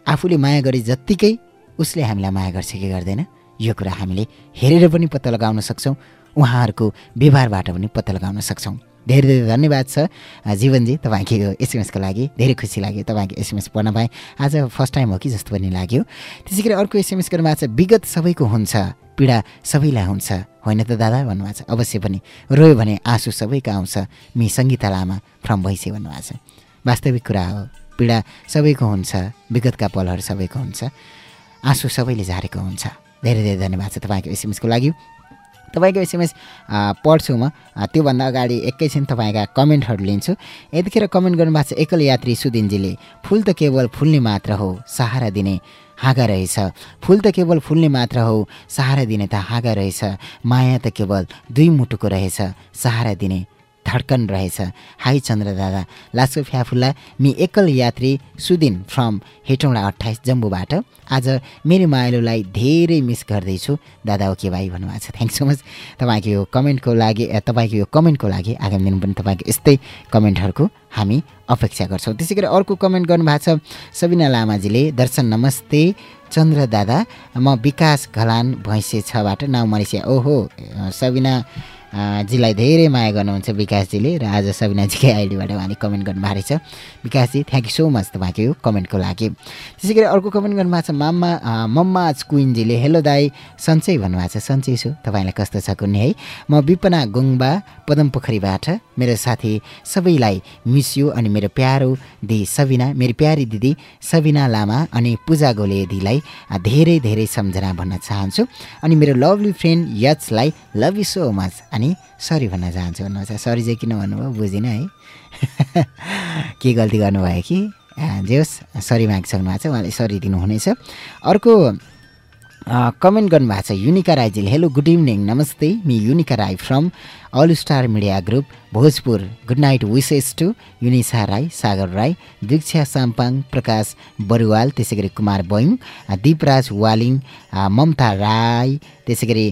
आफूले माया गरे जत्तिकै उसले हामीलाई माया गर्छ कि गर्दैन। यो कुरा हामीले हेरेर पनि पत्ता लगाउन सक्छौँ उहाँहरूको व्यवहारबाट पनि पत्ता लगाउन सक्छौँ। धेरै धेरै धन्यवाद छ जीवनजी तपाईँको एसएमएसको लागि धेरै खुसी लाग्यो तपाईँको एसएमएस पढ्न पाएँ। आज फर्स्ट टाइम हो कि जस्तो पनि लाग्यो। त्यसै गरी अर्को एसएमएस गर्नुभएको छ विगत सबैको हुन्छ पीडा सबैलाई हुन्छ होइन त दादा? भन्नुभएको छ अवश्य पनि रोयो भने आँसु सबैको आउँछ। मि सङ्गीता लामा फ्रम भैँसे भन्नुभएको छ वास्तविक कुरा हो। पीडा सबैको हुन्छ विगतका पलहरू सबैको हुन्छ आँसु सबैले झारेको हुन्छ। धेरै धेरै धन्यवाद छ तपाईँको एसएमएसको लागि। तपाईँको एसएमएस पढ्छु म। त्योभन्दा अगाडि एकैछिन तपाईँका कमेन्टहरू लिन्छु। यतिखेर कमेन्ट गर्नुभएको छ एकल यात्री सुदिनजीले फुल त केवल फुल्ने मात्र हो सहारा दिने हाँगा रहेछ। फुल त केवल फुल्ने मात्र हो सहारा दिने त हाँगा रहेछ। माया त केवल दुई मुटुको रहेछ सहारा दिने धड्कन रहेछ। हाई चन्द्र दादा लासो फ्याफुल्ला मि एकल यात्री सुदिन फ्रम हेटौँडा अट्ठाइस जम्बूबाट। आज मेरो मायालुलाई धेरै मिस गर्दैछु। दादा ओके भाइ भन्नुभएको छ। थ्याङ्क सो मच तपाईँको यो कमेन्टको लागि तपाईँको यो कमेन्टको लागि आगामी दिन पनि तपाईँको यस्तै कमेन्टहरूको हामी अपेक्षा गर्छौँ। त्यसै गरी अर्को कमेन्ट गर्नुभएको छ सबिना लामाजीले दर्शन नमस्ते चन्द्र दादा म विकास घलान भैँसे छबाट नाउ मलेसिया। ओहो सबिना जीलाई धेरै माया गर्नुहुन्छ विकासजीले र आज सबिनाजीकै आइडीबाट उहाँले कमेन्ट गर्नुभएको रहेछ Vikasji thank you so much तपाईँको यो कमेन्टको लागि। त्यसै गरी अर्को कमेन्ट गर्नुभएको छ मामा मम्मा कुइनजीले हेलो दाई सन्चै भन्नुभएको छ। सन्चै छु तपाईँलाई कस्तो छ कुन्ने है? म विपना गुङ्बा पदम पोखरीबाट मेरो साथी सबैलाई मिस यु अनि मेरो प्यारो दि सबिना मेरो प्यारी दिदी सबिना लामा अनि पूजा गोले दिदीलाई धेरै धेरै सम्झना भन्न चाहन्छु। अनि मेरो लभली फ्रेन्ड यचलाई लभ यु सो मच अनि अनि सरी भन्न चाहन्छु छ सरी चाहिँ किन भन्नुभयो? बुझिनँ है। के गल्ती गर्नुभयो कि? जे होस् सरी मागिसक्नु भएको छ उहाँले सरी दिनुहुनेछ। अर्को कमेन्ट गर्नुभएको छ युनिका राईजीले। हेलो गुड इभिनिङ नमस्ते। Me Yunika Rai from All Star Media Group Bhojpur. Good night wishes to Yunisa Rai Sagar Rai Diksha Sampang Prakash Baruwal त्यसै गरी कुमार बैङ दिपराज वालिङ ममता राई त्यसै गरी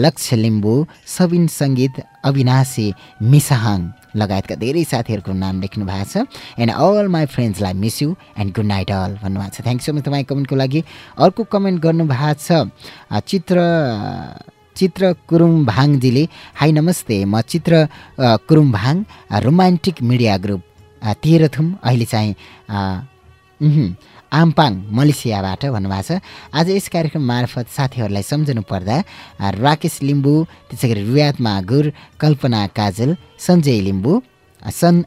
लक्ष्य लिम्बू सबिन सङ्गीत अविनाशी मिसाहाङ। लगायतका धेरै साथीहरूको नाम लेख्नु भएको छ। And all my फ्रेन्ड्सलाई miss you and good night all भन्नुभएको छ। थ्याङ्क सो मच तपाईँ कमेन्टको लागि। अर्को कमेन्ट गर्नुभएको छ चित्र चित्र कुरुम्भाङजीले हाई नमस्ते म Chitra Kurumbang Romantic Media Group Terhathum अहिले चाहिँ आम्पाङ मलेसियाबाट भन्नुभएको छ। आज यस कार्यक्रम मार्फत साथीहरूलाई सम्झनु पर्दा राकेश लिम्बू त्यसै गरी रुयात मागुर कल्पना काजल सञ्जय लिम्बू सन्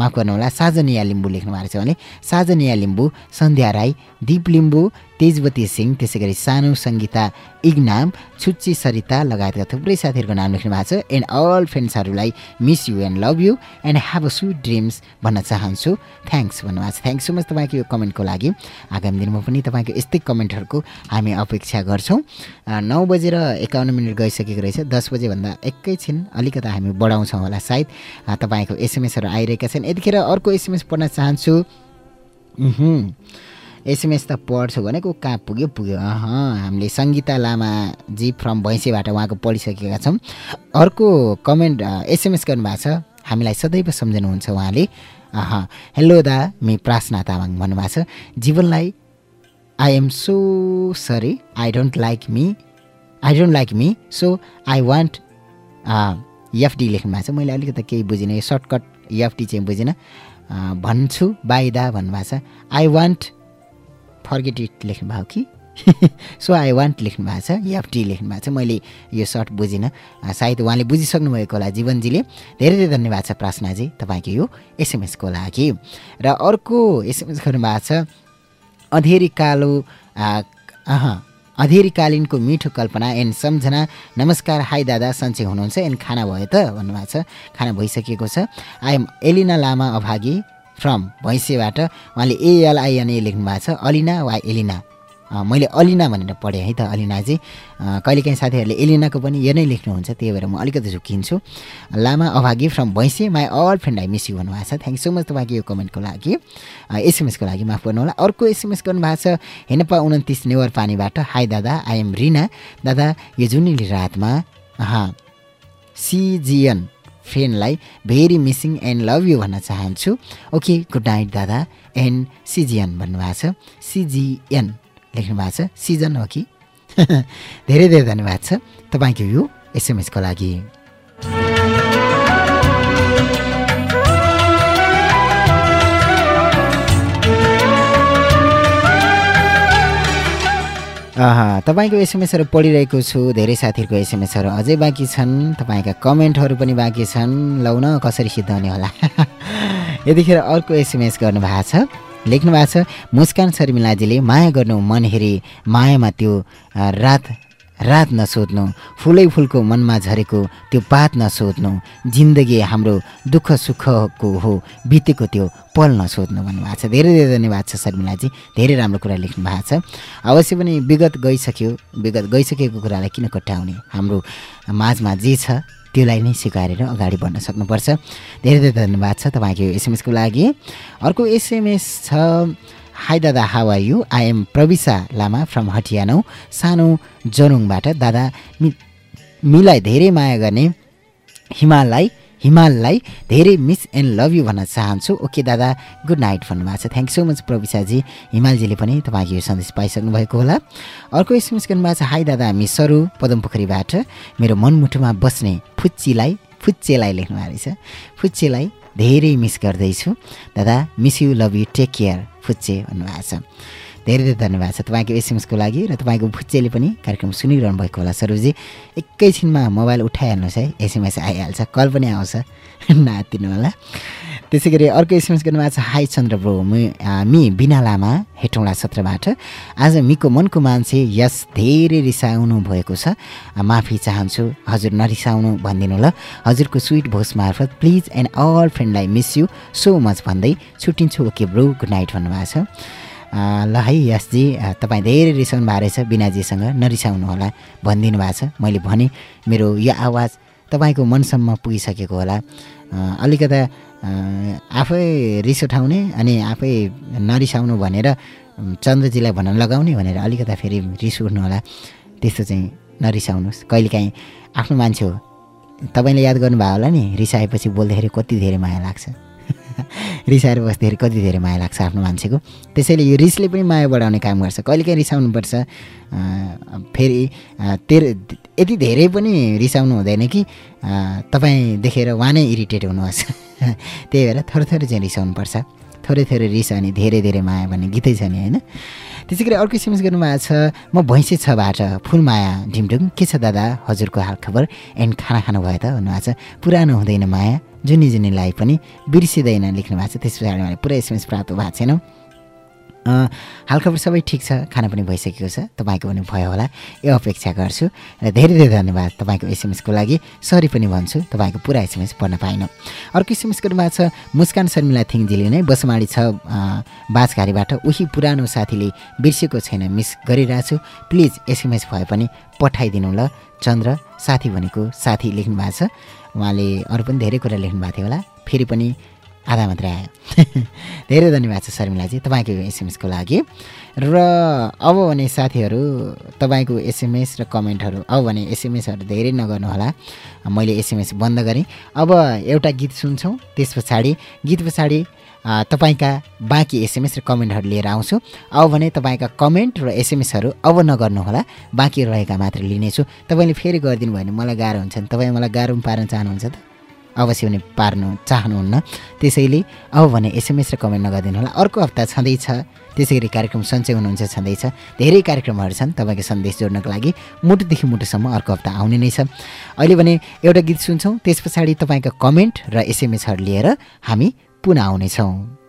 माफ गर्नुहोला साजनिया लिम्बू लेख्नु भएको छ भने साजनिया लिम्बू सन्ध्या राई दिप लिम्बू तेजवती सिंह त्यसै गरी सानो सङ्गीता इग्नाम छुच्ची सरिता लगायतका थुप्रै साथीहरूको नाम लेख्नु भएको छ। And all फ्रेन्ड्सहरूलाई miss you and love you and have a sweet dreams भन्न चाहन्छु। थ्याङ्क्स भन्नुभएको छ। थ्याङ्क्स सो मच तपाईँको यो कमेन्टको लागि। आगामी दिनमा पनि तपाईँको यस्तै कमेन्टहरूको हामी अपेक्षा गर्छौँ। नौ बजेर एकाउन्न मिनट गइसकेको रहेछ। दस बजेभन्दा एकैछिन अलिकता हामी बढाउँछौँ होला सायद। तपाईँको एसएमएसहरू आइरहेका छन्। यतिखेर अर्को एसएमएस पढ्न चाहन्छु। एसएमएस त पढ्छु भनेको कहाँ पुग्यो पुग्यो। अह हामीले सङ्गीता लामाजी फ्रम भैँसेबाट उहाँको पढिसकेका छौँ। अर्को कमेन्ट एसएमएस गर्नुभएको छ। हामीलाई सदैव सम्झनुहुन्छ उहाँले। अह हेलो दा मि प्रार्थना तामाङ भन्नुभएको छ। जीवनलाई I am so sorry I don't like me I don't like me so I want FD लेख्नु भएको छ। मैले अलिकति केही बुझिनँ यो सर्टकट एफडी चाहिँ बुझिनँ। भन्छु बाइदा भन्नुभएको छ। आई वान्ट फर्गेट इट लेख्नु भएको कि? सो आई वान्ट लेख्नु भएको छ एफटी लेख्नु भएको छ। मैले यो सर्ट बुझिनँ। सायद उहाँले बुझिसक्नु भएको होला जीवनजीले। धेरै धेरै धन्यवाद छ प्रार्थनाजी तपाईँको यो एसएमएसको लागि। र अर्को एसएमएस गर्नुभएको छ अधेरी कालो अधेरीकालीनको मिठो कल्पना एन्ड सम्झना। नमस्कार हाई दादा सन्चै हुनुहुन्छ। एन्ड खाना भयो त भन्नुभएको छ। खाना भइसकेको छ। आइएम एलिना लामा अभागी। फ्रम भैँसेबाट उहाँले एएलआइएनए लेख्नु भएको छ अलिना वा एलिना। मैले अलिना भनेर पढेँ है त अलिनाजी। कहिलेकाहीँ साथीहरूले एलिनाको पनि यो नै लेख्नुहुन्छ त्यही भएर म अलिकति झुकिन्छु। लामा अभागी from Bhainse my all friend I miss you भन्नुभएको छ। थ्याङ्क सो मच तपाईँको यो कमेन्टको लागि। एसएमएसको लागि माफ गर्नु होला अर्को एसएमएस गर्नुभएको छ हेनपा उन्तिस नेवर पानीबाट। हाई दादा आई एम रिना दादा यो जुनिली रातमा CGN फ्रेन्डलाई very missing and love you भन्न चाहन्छु। ओके गुड नाइट दादा। एन्ड सिजिएन भन्नुभएको छ। सिजिएन लेख्नु भएको छ। सिजन हो कि? धेरै धेरै धन्यवाद छ। तपाईँको यो एसएमएसको लागि। तपाईँको एसएमएसहरू पढिरहेको छु धेरै साथीहरूको एसएमएसहरू अझै बाँकी छन् तपाईँका कमेन्टहरू पनि बाँकी छन्। लौ न कसरी सिद्धाउने होला? यतिखेर अर्को एसएमएस गर्नुभएको छ। लेख्नु भएको छ मुस्कान शर्मिलाजीले माया गर्नु मन हेरी मायामा त्यो रात रात नसोध्नु फुलै फुलको मनमा झरेको त्यो पात नसोध्नु जिन्दगी हाम्रो दुःख सुखको हो बितेको त्यो पल नसोध्नु भन्नुभएको छ। धेरै धेरै धन्यवाद छ शर्मिलाजी धेरै राम्रो कुरा लेख्नु भएको छ। अवश्य पनि विगत गइसक्यो विगत गइसकेको कुरालाई किन कट्याउने हाम्रो माझमा जे छ त्योलाई नै स्वीकारेर अगाडि बढ्न सक्नुपर्छ। धेरै धेरै धन्यवाद छ तपाईँको एसएमएसको लागि। अर्को एसएमएस छ हाई दादा how are you I am Prabisha Lama from हटियानौ सानो जरुङबाट दादा मि मिलाई धेरै माया गर्ने हिमाललाई हिमाललाई धेरै मिस एन्ड लभ यु भन्न चाहन्छु। ओके दादा गुड नाइट भन्नुभएको छ। थ्याङ्क सो मच प्रविशाजी हिमालजीले पनि तपाईँको यो सन्देश पाइसक्नु भएको होला। अर्को एसएमएस गर्नुभएको छ। हाई दादा हामी सरू पदमपोखरीबाट। मेरो मनमुठुमा बस्ने फुच्चीलाई फुच्चेलाई लेख्नु भएको रहेछ। फुच्चेलाई धेरै मिस गर्दैछु। दादा miss you love you take care फुच्चे भन्नुभएको छ। धेरै धेरै धन्यवाद छ तपाईँको एसएमएसको लागि र तपाईँको फुच्चेले पनि कार्यक्रम सुनिरहनु भएको होला। सरोजी एकैछिनमा मोबाइल उठाइहाल्नुहोस् है एसएमएस आइहाल्छ कल पनि आउँछ। नातिनु होला त्यसै गरी अर्को एसएमएस गर्नुभएको छ हाई चन्द्र ब्रो मि बिना लामा हेटौँडा सत्रबाट। आज मिको मनको मान्छे यस धेरै रिसाउनु भएको छ। माफी चाहन्छु हजुर नरिसाउनु भनिदिनु ल। हजुरको स्विट भोइस मार्फत प्लिज एन्ड अल फ्रेन्डलाई मिस यु सो मच भन्दै छुट्टिन्छु। ओके ब्रो गुड नाइट भन्नुभएको छ। ल है यसजी तपाईँ धेरै रिसाउनु भएको रहेछ। बिनाजीसँग नरिसाउनु होला भनिदिनु भएको छ। मैले भने मेरो यो आवाज तपाईँको मनसम्म पुगिसकेको होला। अलिकता आफै रिस उठाउने अनि आफै नरिसाउनु भनेर चन्द्रजीलाई भन्न लगाउने भनेर अलिकता फेरि रिस उठ्नु होला त्यस्तो चाहिँ नरिसाउनुहोस्। कहिलेकाहीँ आफ्नो मान्छे हो। तपाईँले याद गर्नुभयो होला नि रिसाएपछि बोल्दाखेरि कति धेरै माया लाग्छ। रिसाएर बस्दाखेरि कति धेरै माया लाग्छ आफ्नो मान्छेको। त्यसैले यो रिसले पनि माया बढाउने काम गर्छ। कहिलेकाहीँ रिसाउनुपर्छ फेरि तेरो यति धेरै पनि रिसाउनु हुँदैन कि तपाईँ देखेर उहाँ नै इरिटेट हुनुहोस्। त्यही भएर थोरै थोरै चाहिँ रिसाउनुपर्छ थोरै थोरै रिस अनि धेरै धेरै माया भन्ने गीतै छ नि होइन? त्यसै गरी अर्को एसएमएस गर्नुभएको छ म भैँसे छबाट फुलमाया ढिमढुङ के छ दादा? हजुरको हालखबर एन्ड खाना खानुभयो त? भन्नुभएको छ। पुरानो हुँदैन माया जुनी जुनीलाई पनि बिर्सिँदैन लेख्नु भएको छ। त्यस पछाडि मलाई पुरा एसएमएस प्राप्त भएको छैन। हालखबर सबै ठिक छ खाना पनि भइसकेको छ। तपाईँको पनि भयो होला। यो अपेक्षा गर्छु र धेरै धेरै धन्यवाद तपाईँको एसएमएसको लागि। सरी पनि भन्छु तपाईँको पुरा एसएमएस पढ्न पाइनँ। अर्को एसएमएस गर्नुभएको छ मुस्कान शर्मिला थिङजीले नै बसमाडी छ बाजघारीबाट उही पुरानो साथीले बिर्सेको छैन मिस गरिरहेछु। प्लिज एसएमएस भए पनि पठाइदिनु ल। चन्द्र साथी भनेको साथी लेख्नु भएको छ। उहाँले अरू पनि धेरै कुरा लेख्नु भएको थियो होला। फेरि पनि आधा मात्रै आयो। धेरै धन्यवाद छ शर्मिलाजी तपाईँको एसएमएसको लागि। र अब भने साथीहरू तपाईँको एसएमएस र कमेन्टहरू अब भने एसएमएसहरू धेरै नगर्नु होला मैले एसएमएस बन्द गरेँ। अब एउटा गीत सुन्छौँ। त्यस पछाडि गीत पछाडि तपाईँका बाँकी एसएमएस र कमेन्टहरू लिएर आउँछु। अब भने तपाईँका कमेन्ट र एसएमएसहरू अब नगर्नुहोला। बाँकी रहेका मात्र लिनेछु। तपाईँले फेरि गरिदिनु भयो भने मलाई गाह्रो हुन्छ नि। तपाईँ मलाई गाह्रो पार्न चाहनुहुन्छ त। अवश्य भने पार्नु चाहनुहुन्न। त्यसैले अब भने एसएमएस र कमेन्ट नगरिदिनु होला। अर्को हप्ता छँदैछ। त्यसै गरी कार्यक्रम सन्चय हुनुहुन्छ छँदैछ। धेरै कार्यक्रमहरू छन्। तपाईँको सन्देश जोड्नको लागि मुटुदेखि मुटुसम्म अर्को हप्ता आउने नै छ। अहिले भने एउटा गीत सुन्छौँ। त्यस पछाडि तपाईँका कमेन्ट र एसएमएसहरू लिएर हामी पुनः आउनेछौँ।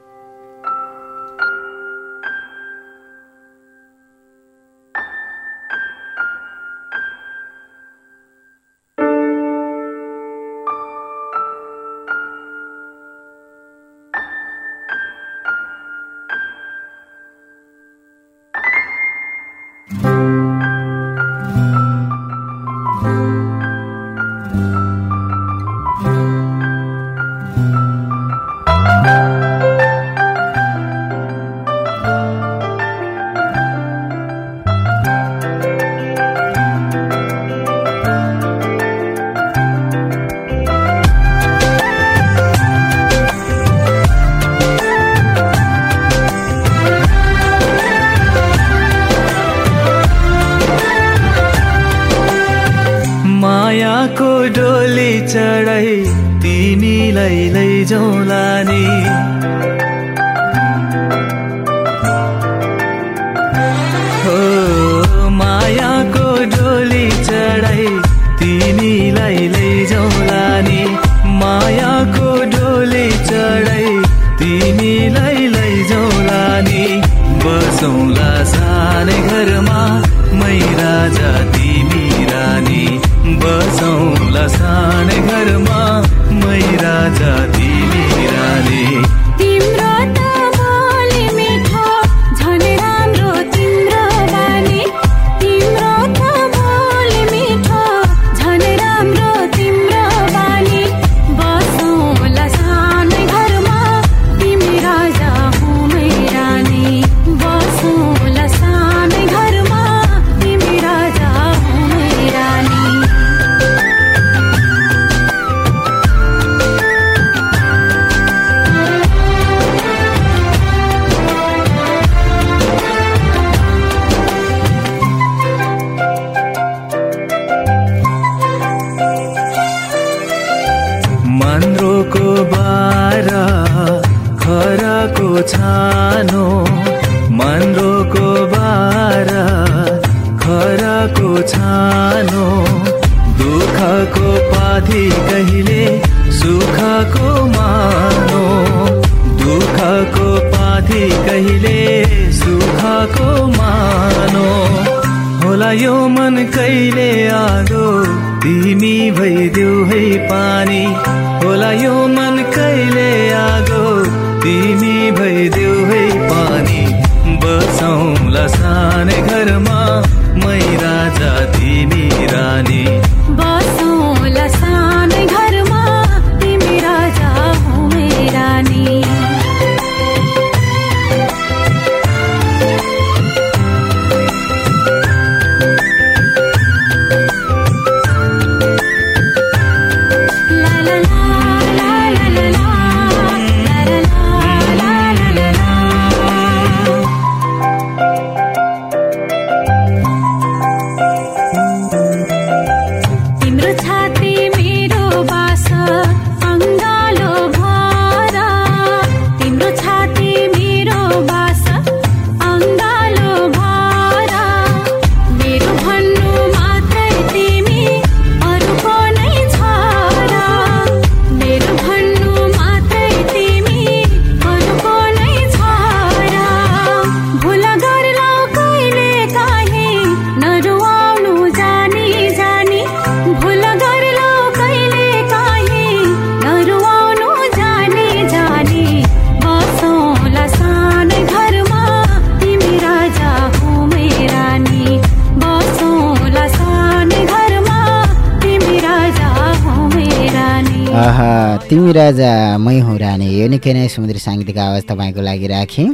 राजा मै हुँ रानी। यो निकै नै समुद्री साङ्गीतिक आवाज तपाईँको लागि राखेँ।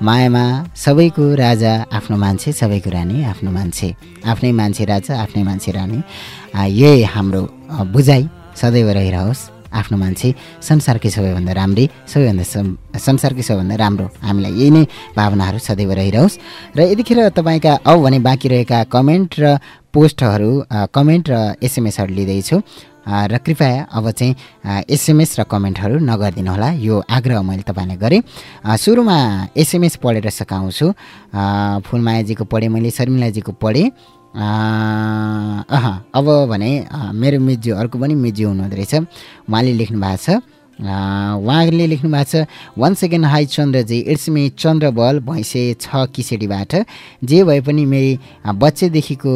मायामा सबैको राजा आफ्नो मान्छे सबैको रानी आफ्नो मान्छे। आफ्नै मान्छे राजा आफ्नै मान्छे रानी। यही हाम्रो बुझाइ। सदैव रहिरहोस्। आफ्नो मान्छे संसारकै सबैभन्दा राम्री सबैभन्दा संसारकै सबैभन्दा राम्रो। हामीलाई यही नै भावनाहरू सदैव रहिरहोस्। र यतिखेर तपाईँका औ भने बाँकी रहेका कमेन्ट र पोस्टहरू कमेन्ट र एसएमएसहरू लिँदैछु। र कृपया अब चाहिँ एसएमएस र कमेन्टहरू नगरिदिनु होला यो आग्रह मैले तपाईँलाई गरेँ। सुरुमा एसएमएस पढेर सघाउँछु फुलमायाजीको पढेँ मैले शर्मिलाजीको पढेँ। अह अब भने मेरो मिज्यू अर्को पनि मिज्यू हुनुहुँदो रहेछ। उहाँले लेख्नु भएको छ। उहाँले लेख्नु भएको छ one second hi Chandraji. It's me Chandra Bal Bhainse छ किसेडीबाट। जे भए पनि मेरी बच्चेदेखिको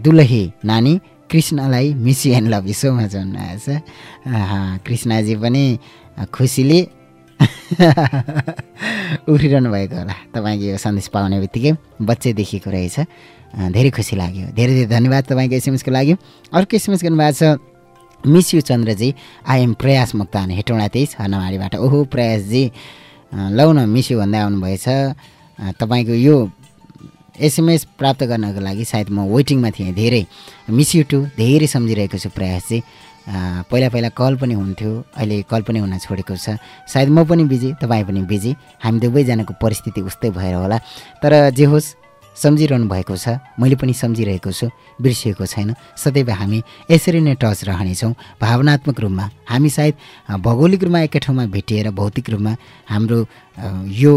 दुलही नानी कृष्णलाई miss and love you so much भन्नुभएको छ। कृष्णजी पनि खुसीले उफ्रिरहनु भएको होला। तपाईँको यो सन्देश पाउने बित्तिकै बच्चैदेखिको रहेछ। अ, धेरै खुसी लाग्यो। धेरै धेरै धन्यवाद तपाईँको एसएमएसको लागि। अर्को एसएमएस गर्नुभएको छ मिस यु चन्द्रजी आई एम प्रयास मुक्तान हेटौँडा तेइस हर्नमाडीबाट। ओहो प्रयासजी लौ न मिस यु भन्दै आउनुभएछ। तपाईँको यो एसएमएस प्राप्त गर्नको लागि सायद म वेटिङमा थिएँ। धेरै मिस यु टु धेरै सम्झिरहेको छु प्रयासजी अ, पहिला पहिला कल पनि हुन्थ्यो अहिले कल पनि हुन छोडेको छ। सायद म पनि बिजी तपाईँ पनि बिजी। हामी दुवैजनाको परिस्थिति उस्तै भएर होला। तर जे होस् सम्झिरहनु भएको छ। मैले पनि सम्झिरहेको छु बिर्सिएको छैन। सदैव हामी यसरी नै टच रहनेछौँ। भावनात्मक रूपमा हामी सायद भौगोलिक रूपमा एकै ठाउँमा भेटिएर भौतिक रूपमा हाम्रो यो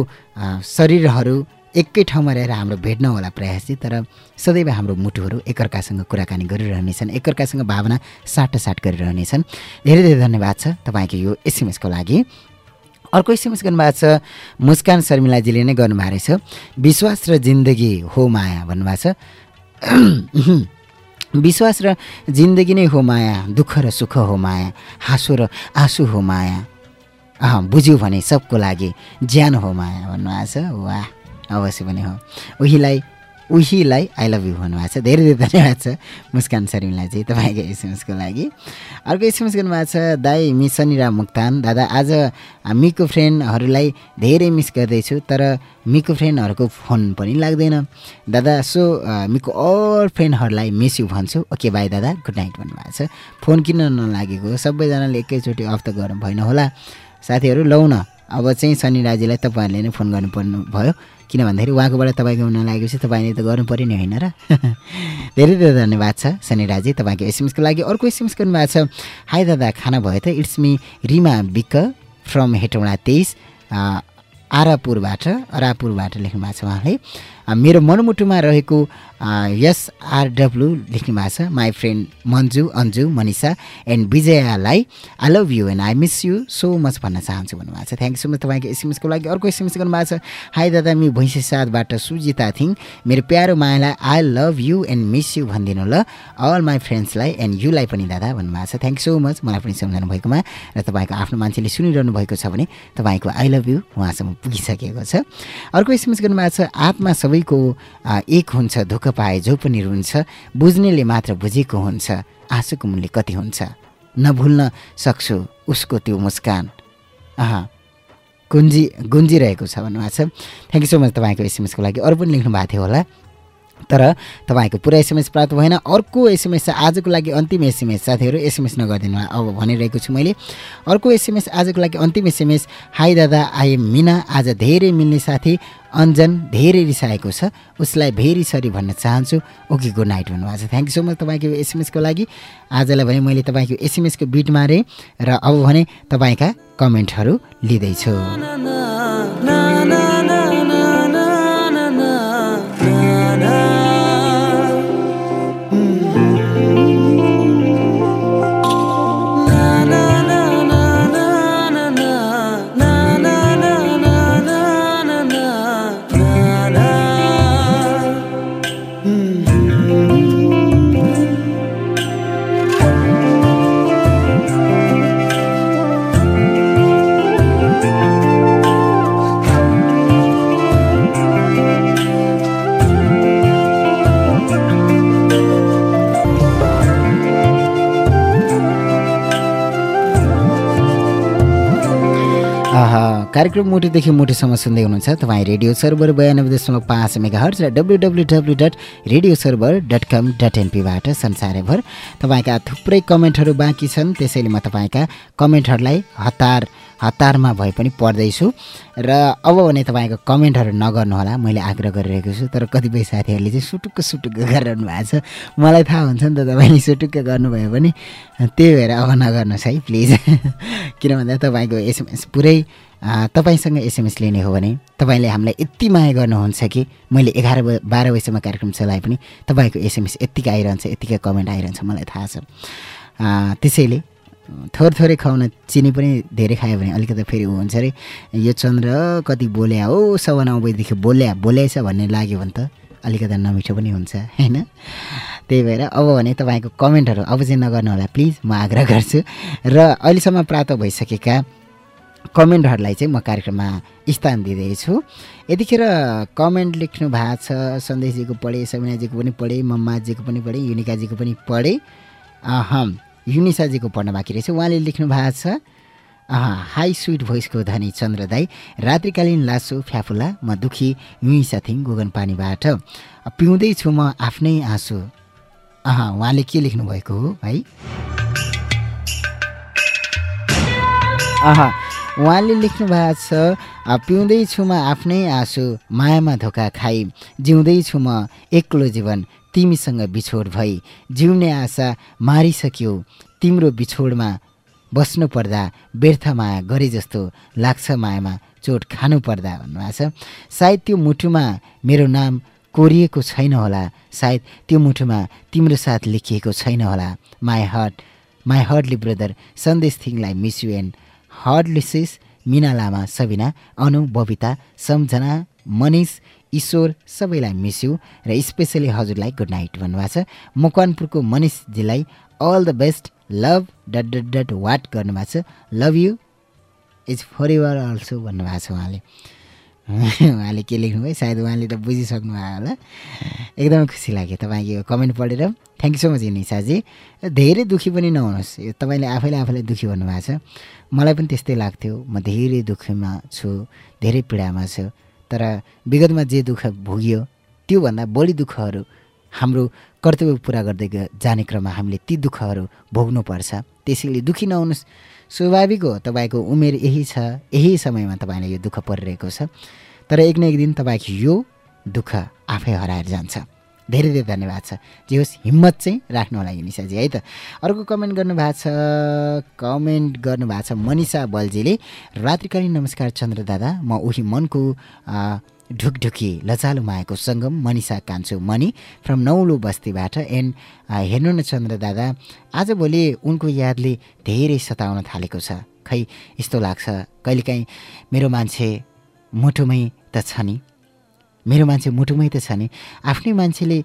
शरीरहरू एकै ठाउँमा रहेर हाम्रो भेट्न होला प्रयास चाहिँ तर सदैव हाम्रो मुटुहरू एकअर्कासँग कुराकानी गरिरहनेछन् एकअर्कासँग भावना साटासाट गरिरहनेछन्। धेरै धेरै धन्यवाद छ तपाईँको यो एसएमएसको लागि। अर्को एसएमएस गर्नुभएको छ मुस्कान शर्मिलाजीले नै गर्नुभएको रहेछ विश्वास र जिन्दगी हो माया भन्नुभएको छ। विश्वास र जिन्दगी नै हो माया दुःख र सुख हो माया हाँसो र आँसु हो माया। अँ बुझ्यो भने सबको लागि ज्यान हो माया भन्नुभएको छ। वाह। अवश्य पनि हो। उहीलाई उहीलाई आई लभ यु भन्नुभएको छ। धेरै धेरै धन्यवाद छ मुस्कान शर्मिलाजी तपाईँको एसएमएसको लागि। अर्को एसएमएस गर्नुभएको छ दाई मिस सनिराम मुक्तान। दादा आज मिको फ्रेन्डहरूलाई धेरै मिस गर्दैछु तर मिको फ्रेन्डहरूको फोन पनि लाग्दैन। दादा सो मिको अल फ्रेन्डहरूलाई मिस यु भन्छु। ओके बाई दादा गुड नाइट भन्नुभएको छ। फोन किन नलागेको सबैजनाले एकैचोटि अफ त गर्नु भएन होला। साथीहरू लौ न। अब चाहिँ शनि राजीलाई तपाईँहरूले नै फोन गर्नुपर्नु भयो किन भन्दाखेरि उहाँकोबाट तपाईँको हुन लागेपछि तपाईँले त गर्नु पऱ्यो नि होइन र? धेरै धेरै धन्यवाद छ शनि राजी तपाईँको एसएमएसको लागि। अर्को एसएमएस गर्नुभएको छ हाई दादा खाना भयो त? It's me Rima BK from Hetauda तेइस आरापुरबाट अरापुरबाट लेख्नु भएको छ उहाँले। मेरो मनमुटुमा रहेको एसआरडब्लु लेख्नु भएको छ my friend Manju Anju Manisha and विजयालाई I love you and I miss you so much भन्न चाहन्छु भन्नुभएको छ। थ्याङ्क यू सो मच तपाईँको एसएमएसको लागि अर्को एसएमएस गर्नुभएको छ। हाई दादा मि भैँसे साथबाट सुजिता थिङ मेरो प्यारो मायालाई I love you and miss you भनिदिनु ल। अल माई फ्रेन्ड्सलाई एन्ड युलाई पनि दादा भन्नुभएको छ। थ्याङ्क सो मच मलाई पनि सम्झाउनु भएकोमा र तपाईँको आफ्नो मान्छेले सुनिरहनु भएको छ भने तपाईँको आई लभ यु उहाँसम्म पुगिसकेको छ। अर्को एसएमएस गर्नुभएको छ आत्मा सबैको एक हुन्छ धोका पाए जो पनि रुन्छ बुझ्नेले मात्र बुझेको हुन्छ आँसुको मूल्य कति हुन्छ? नभुल्न सक्छु उसको त्यो मुस्कान। आहा गुन्जी गुन्जिरहेको छ भन्नुभएको छ। थ्याङ्क यू सो मच तपाईँको एसएमएसको लागि। अरू पनि लेख्नु भएको थियो होला। तर तपाईँको पुरा एसएमएस प्राप्त भएन। अर्को एसएमएस आजको लागि अन्तिम एसएमएस। साथीहरू एसएमएस नगरिदिनु। अब भनिरहेको छु मैले। अर्को एसएमएस आजको लागि अन्तिम एसएमएस। हाई दादा आई एम मिना। आज धेरै मिल्ने साथी अञ्जन धेरै रिसाएको छ। उसलाई भेरी सरी भन्न चाहन्छु। ओके गुड नाइट भन्नुभएको छ। थ्याङ्क यू सो मच तपाईँको एसएमएसको लागि। आजलाई भने मैले तपाईँको एसएमएसको बिट मारेँ र अब भने तपाईँका कमेन्टहरू लिँदैछु। कार्यक्रम मुटुदेखि मुटुसम्म सुन्दै हुनुहुन्छ। तपाईँ रेडियो सर्भर बयानब्बे दशमलव पाँच मेगा हर्च र W W W dot radio server dot com dot एनपीबाट संसारभर तपाईँका थुप्रै कमेन्टहरू बाँकी छन्। त्यसैले म तपाईँका कमेन्टहरूलाई हतार हतारमा भए पनि पढ्दैछु र अब भने तपाईँको कमेन्टहरू नगर्नुहोला मैले आग्रह गरिरहेको छु। तर कतिपय साथीहरूले चाहिँ सुटुक्क सुटुक्क गरिरहनु भएको छ। मलाई थाहा हुन्छ नि त तपाईँले सुटुक्क गर्नुभयो भने। त्यही भएर अब नगर्नुहोस् है प्लिज। किन भन्दा तपाईँको एसएमएस पुरै तपाईँसँग एसएमएस लिने हो भने तपाईँले हामीलाई यति माया गर्नुहुन्छ कि मैले एघार बाह्र बजीसम्म कार्यक्रम चलाए पनि तपाईँको एसएमएस यत्तिकै आइरहन्छ यत्तिकै कमेन्ट आइरहन्छ मलाई थाहा छ। त्यसैले थोर थोरै खुवाउन चिनी पनि धेरै खायो भने अलिकति फेरि ऊ हुन्छ अरे यो चन्द्र कति बोल्या हो? सवा नौ बजीदेखि बोल्या बोल्याएछ भन्ने लाग्यो भने त अलिकति नमिठो पनि हुन्छ। होइन? त्यही भएर अब भने तपाईँको कमेन्टहरू अब चाहिँ नगर्नु होला प्लिज म आग्रह गर्छु। र अहिलेसम्म प्राप्त भइसकेका कमेन्टहरूलाई चाहिँ म कार्यक्रममा स्थान दिँदैछु। यतिखेर कमेन्ट लेख्नु भएको छ सन्देशजीको पढेँ सबिनाजीको पनि पढेँ मम्माजीको पनि पढेँ युनिकाजीको पनि पढेँ। युनिसाजीको पढ्न बाँकी रहेछ। उहाँले लेख्नु भएको छ अह हाई स्विट भोइसको धनी चन्द्र दाई रात्रिकालीन लासो फ्याफुला म दुखी युनिसा थिङ गोगन पानीबाट। पिउँदैछु म आफ्नै आँसु। अह उहाँले के लेख्नु भएको हो है? आहा उहाँले लेख्नु भएको छ "आ, पिउँदैछु म आफ्नै आँसु मायामा धोका खाई। जिउँदैछु म एक्लो जीवन तिमीसँग बिछोड भई। जिउने आशा मारिसक्यो तिम्रो बिछोडमा बस्नु पर्दा व्यर्थ माया गरे जस्तो लाग्छ मायामा चोट खानु पर्दा। भन्नुभएको छ। सायद त्यो मुटुमा मेरो नाम कोरिएको छैन होला। सायद त्यो मुटुमा तिम्रो साथ लेखिएको छैन होला। My heart my hardly brother सन्देश थिङलाई मिस यु एन्ड हर्डलिसिस मिना लामा सबिना अनु बबिता सम्झना मनिष ईश्वर सबैलाई मिस यु र स्पेसली हजुरलाई गुड नाइट भन्नुभएको छ। मकवानपुरको मनिषजीलाई all the best love dot dot dot what गर्नुभएको छ। Love you is forever also भन्नुभएको छ उहाँले। उहाँले के लेख्नुभयो? सायद उहाँले त बुझिसक्नु भयो होला। एकदमै खुसी लाग्यो तपाईँको यो कमेन्ट पढेर। थ्याङ्क यू सो मच निसाजी धेरै दुःखी पनि नहुनुहोस्। यो तपाईँले आफैले आफैलाई दुःखी भन्नुभएको छ। मलाई पनि त्यस्तै लाग्थ्यो। म धेरै दुःखमा छु धेरै पीडामा छु। तर विगतमा जे दुःख भोगियो त्योभन्दा बढी दुःखहरू हाम्रो कर्तव्य पुरा गर्दै जाने क्रममा हामीले ती दुःखहरू भोग्नुपर्छ। त्यसैले दुःखी नहुनुहोस्। स्वाभाविक हो तपाईँको उमेर यही छ यही समयमा तपाईँलाई यो दुःख परिरहेको छ। तर एक न एक दिन तपाईँको यो दुःख आफै हराएर जान्छ। धेरै धेरै धन्यवाद छ। जे होस् हिम्मत चाहिँ राख्नु होला निसाजी है त। अर्को कमेन्ट गर्नुभएको छ कमेन्ट गर्नुभएको छ मनिषा बल्जीले। रात्रिकालीन नमस्कार चन्द्र दादा म उही मनको ढुकढुकी लजालु मायाको सङ्गम मनिषा कान्छु मणि फ्रम नौलो बस्तीबाट एन्ड हेर्नु न चन्द्र दादा आजभोलि उनको यादले धेरै सताउन थालेको छ। खै यस्तो लाग्छ? कहिलेकाहीँ मेरो मान्छे मुटुमै त छ नि। मेरो मान्छे मुटुमै त छ नि। आफ्नै मान्छेले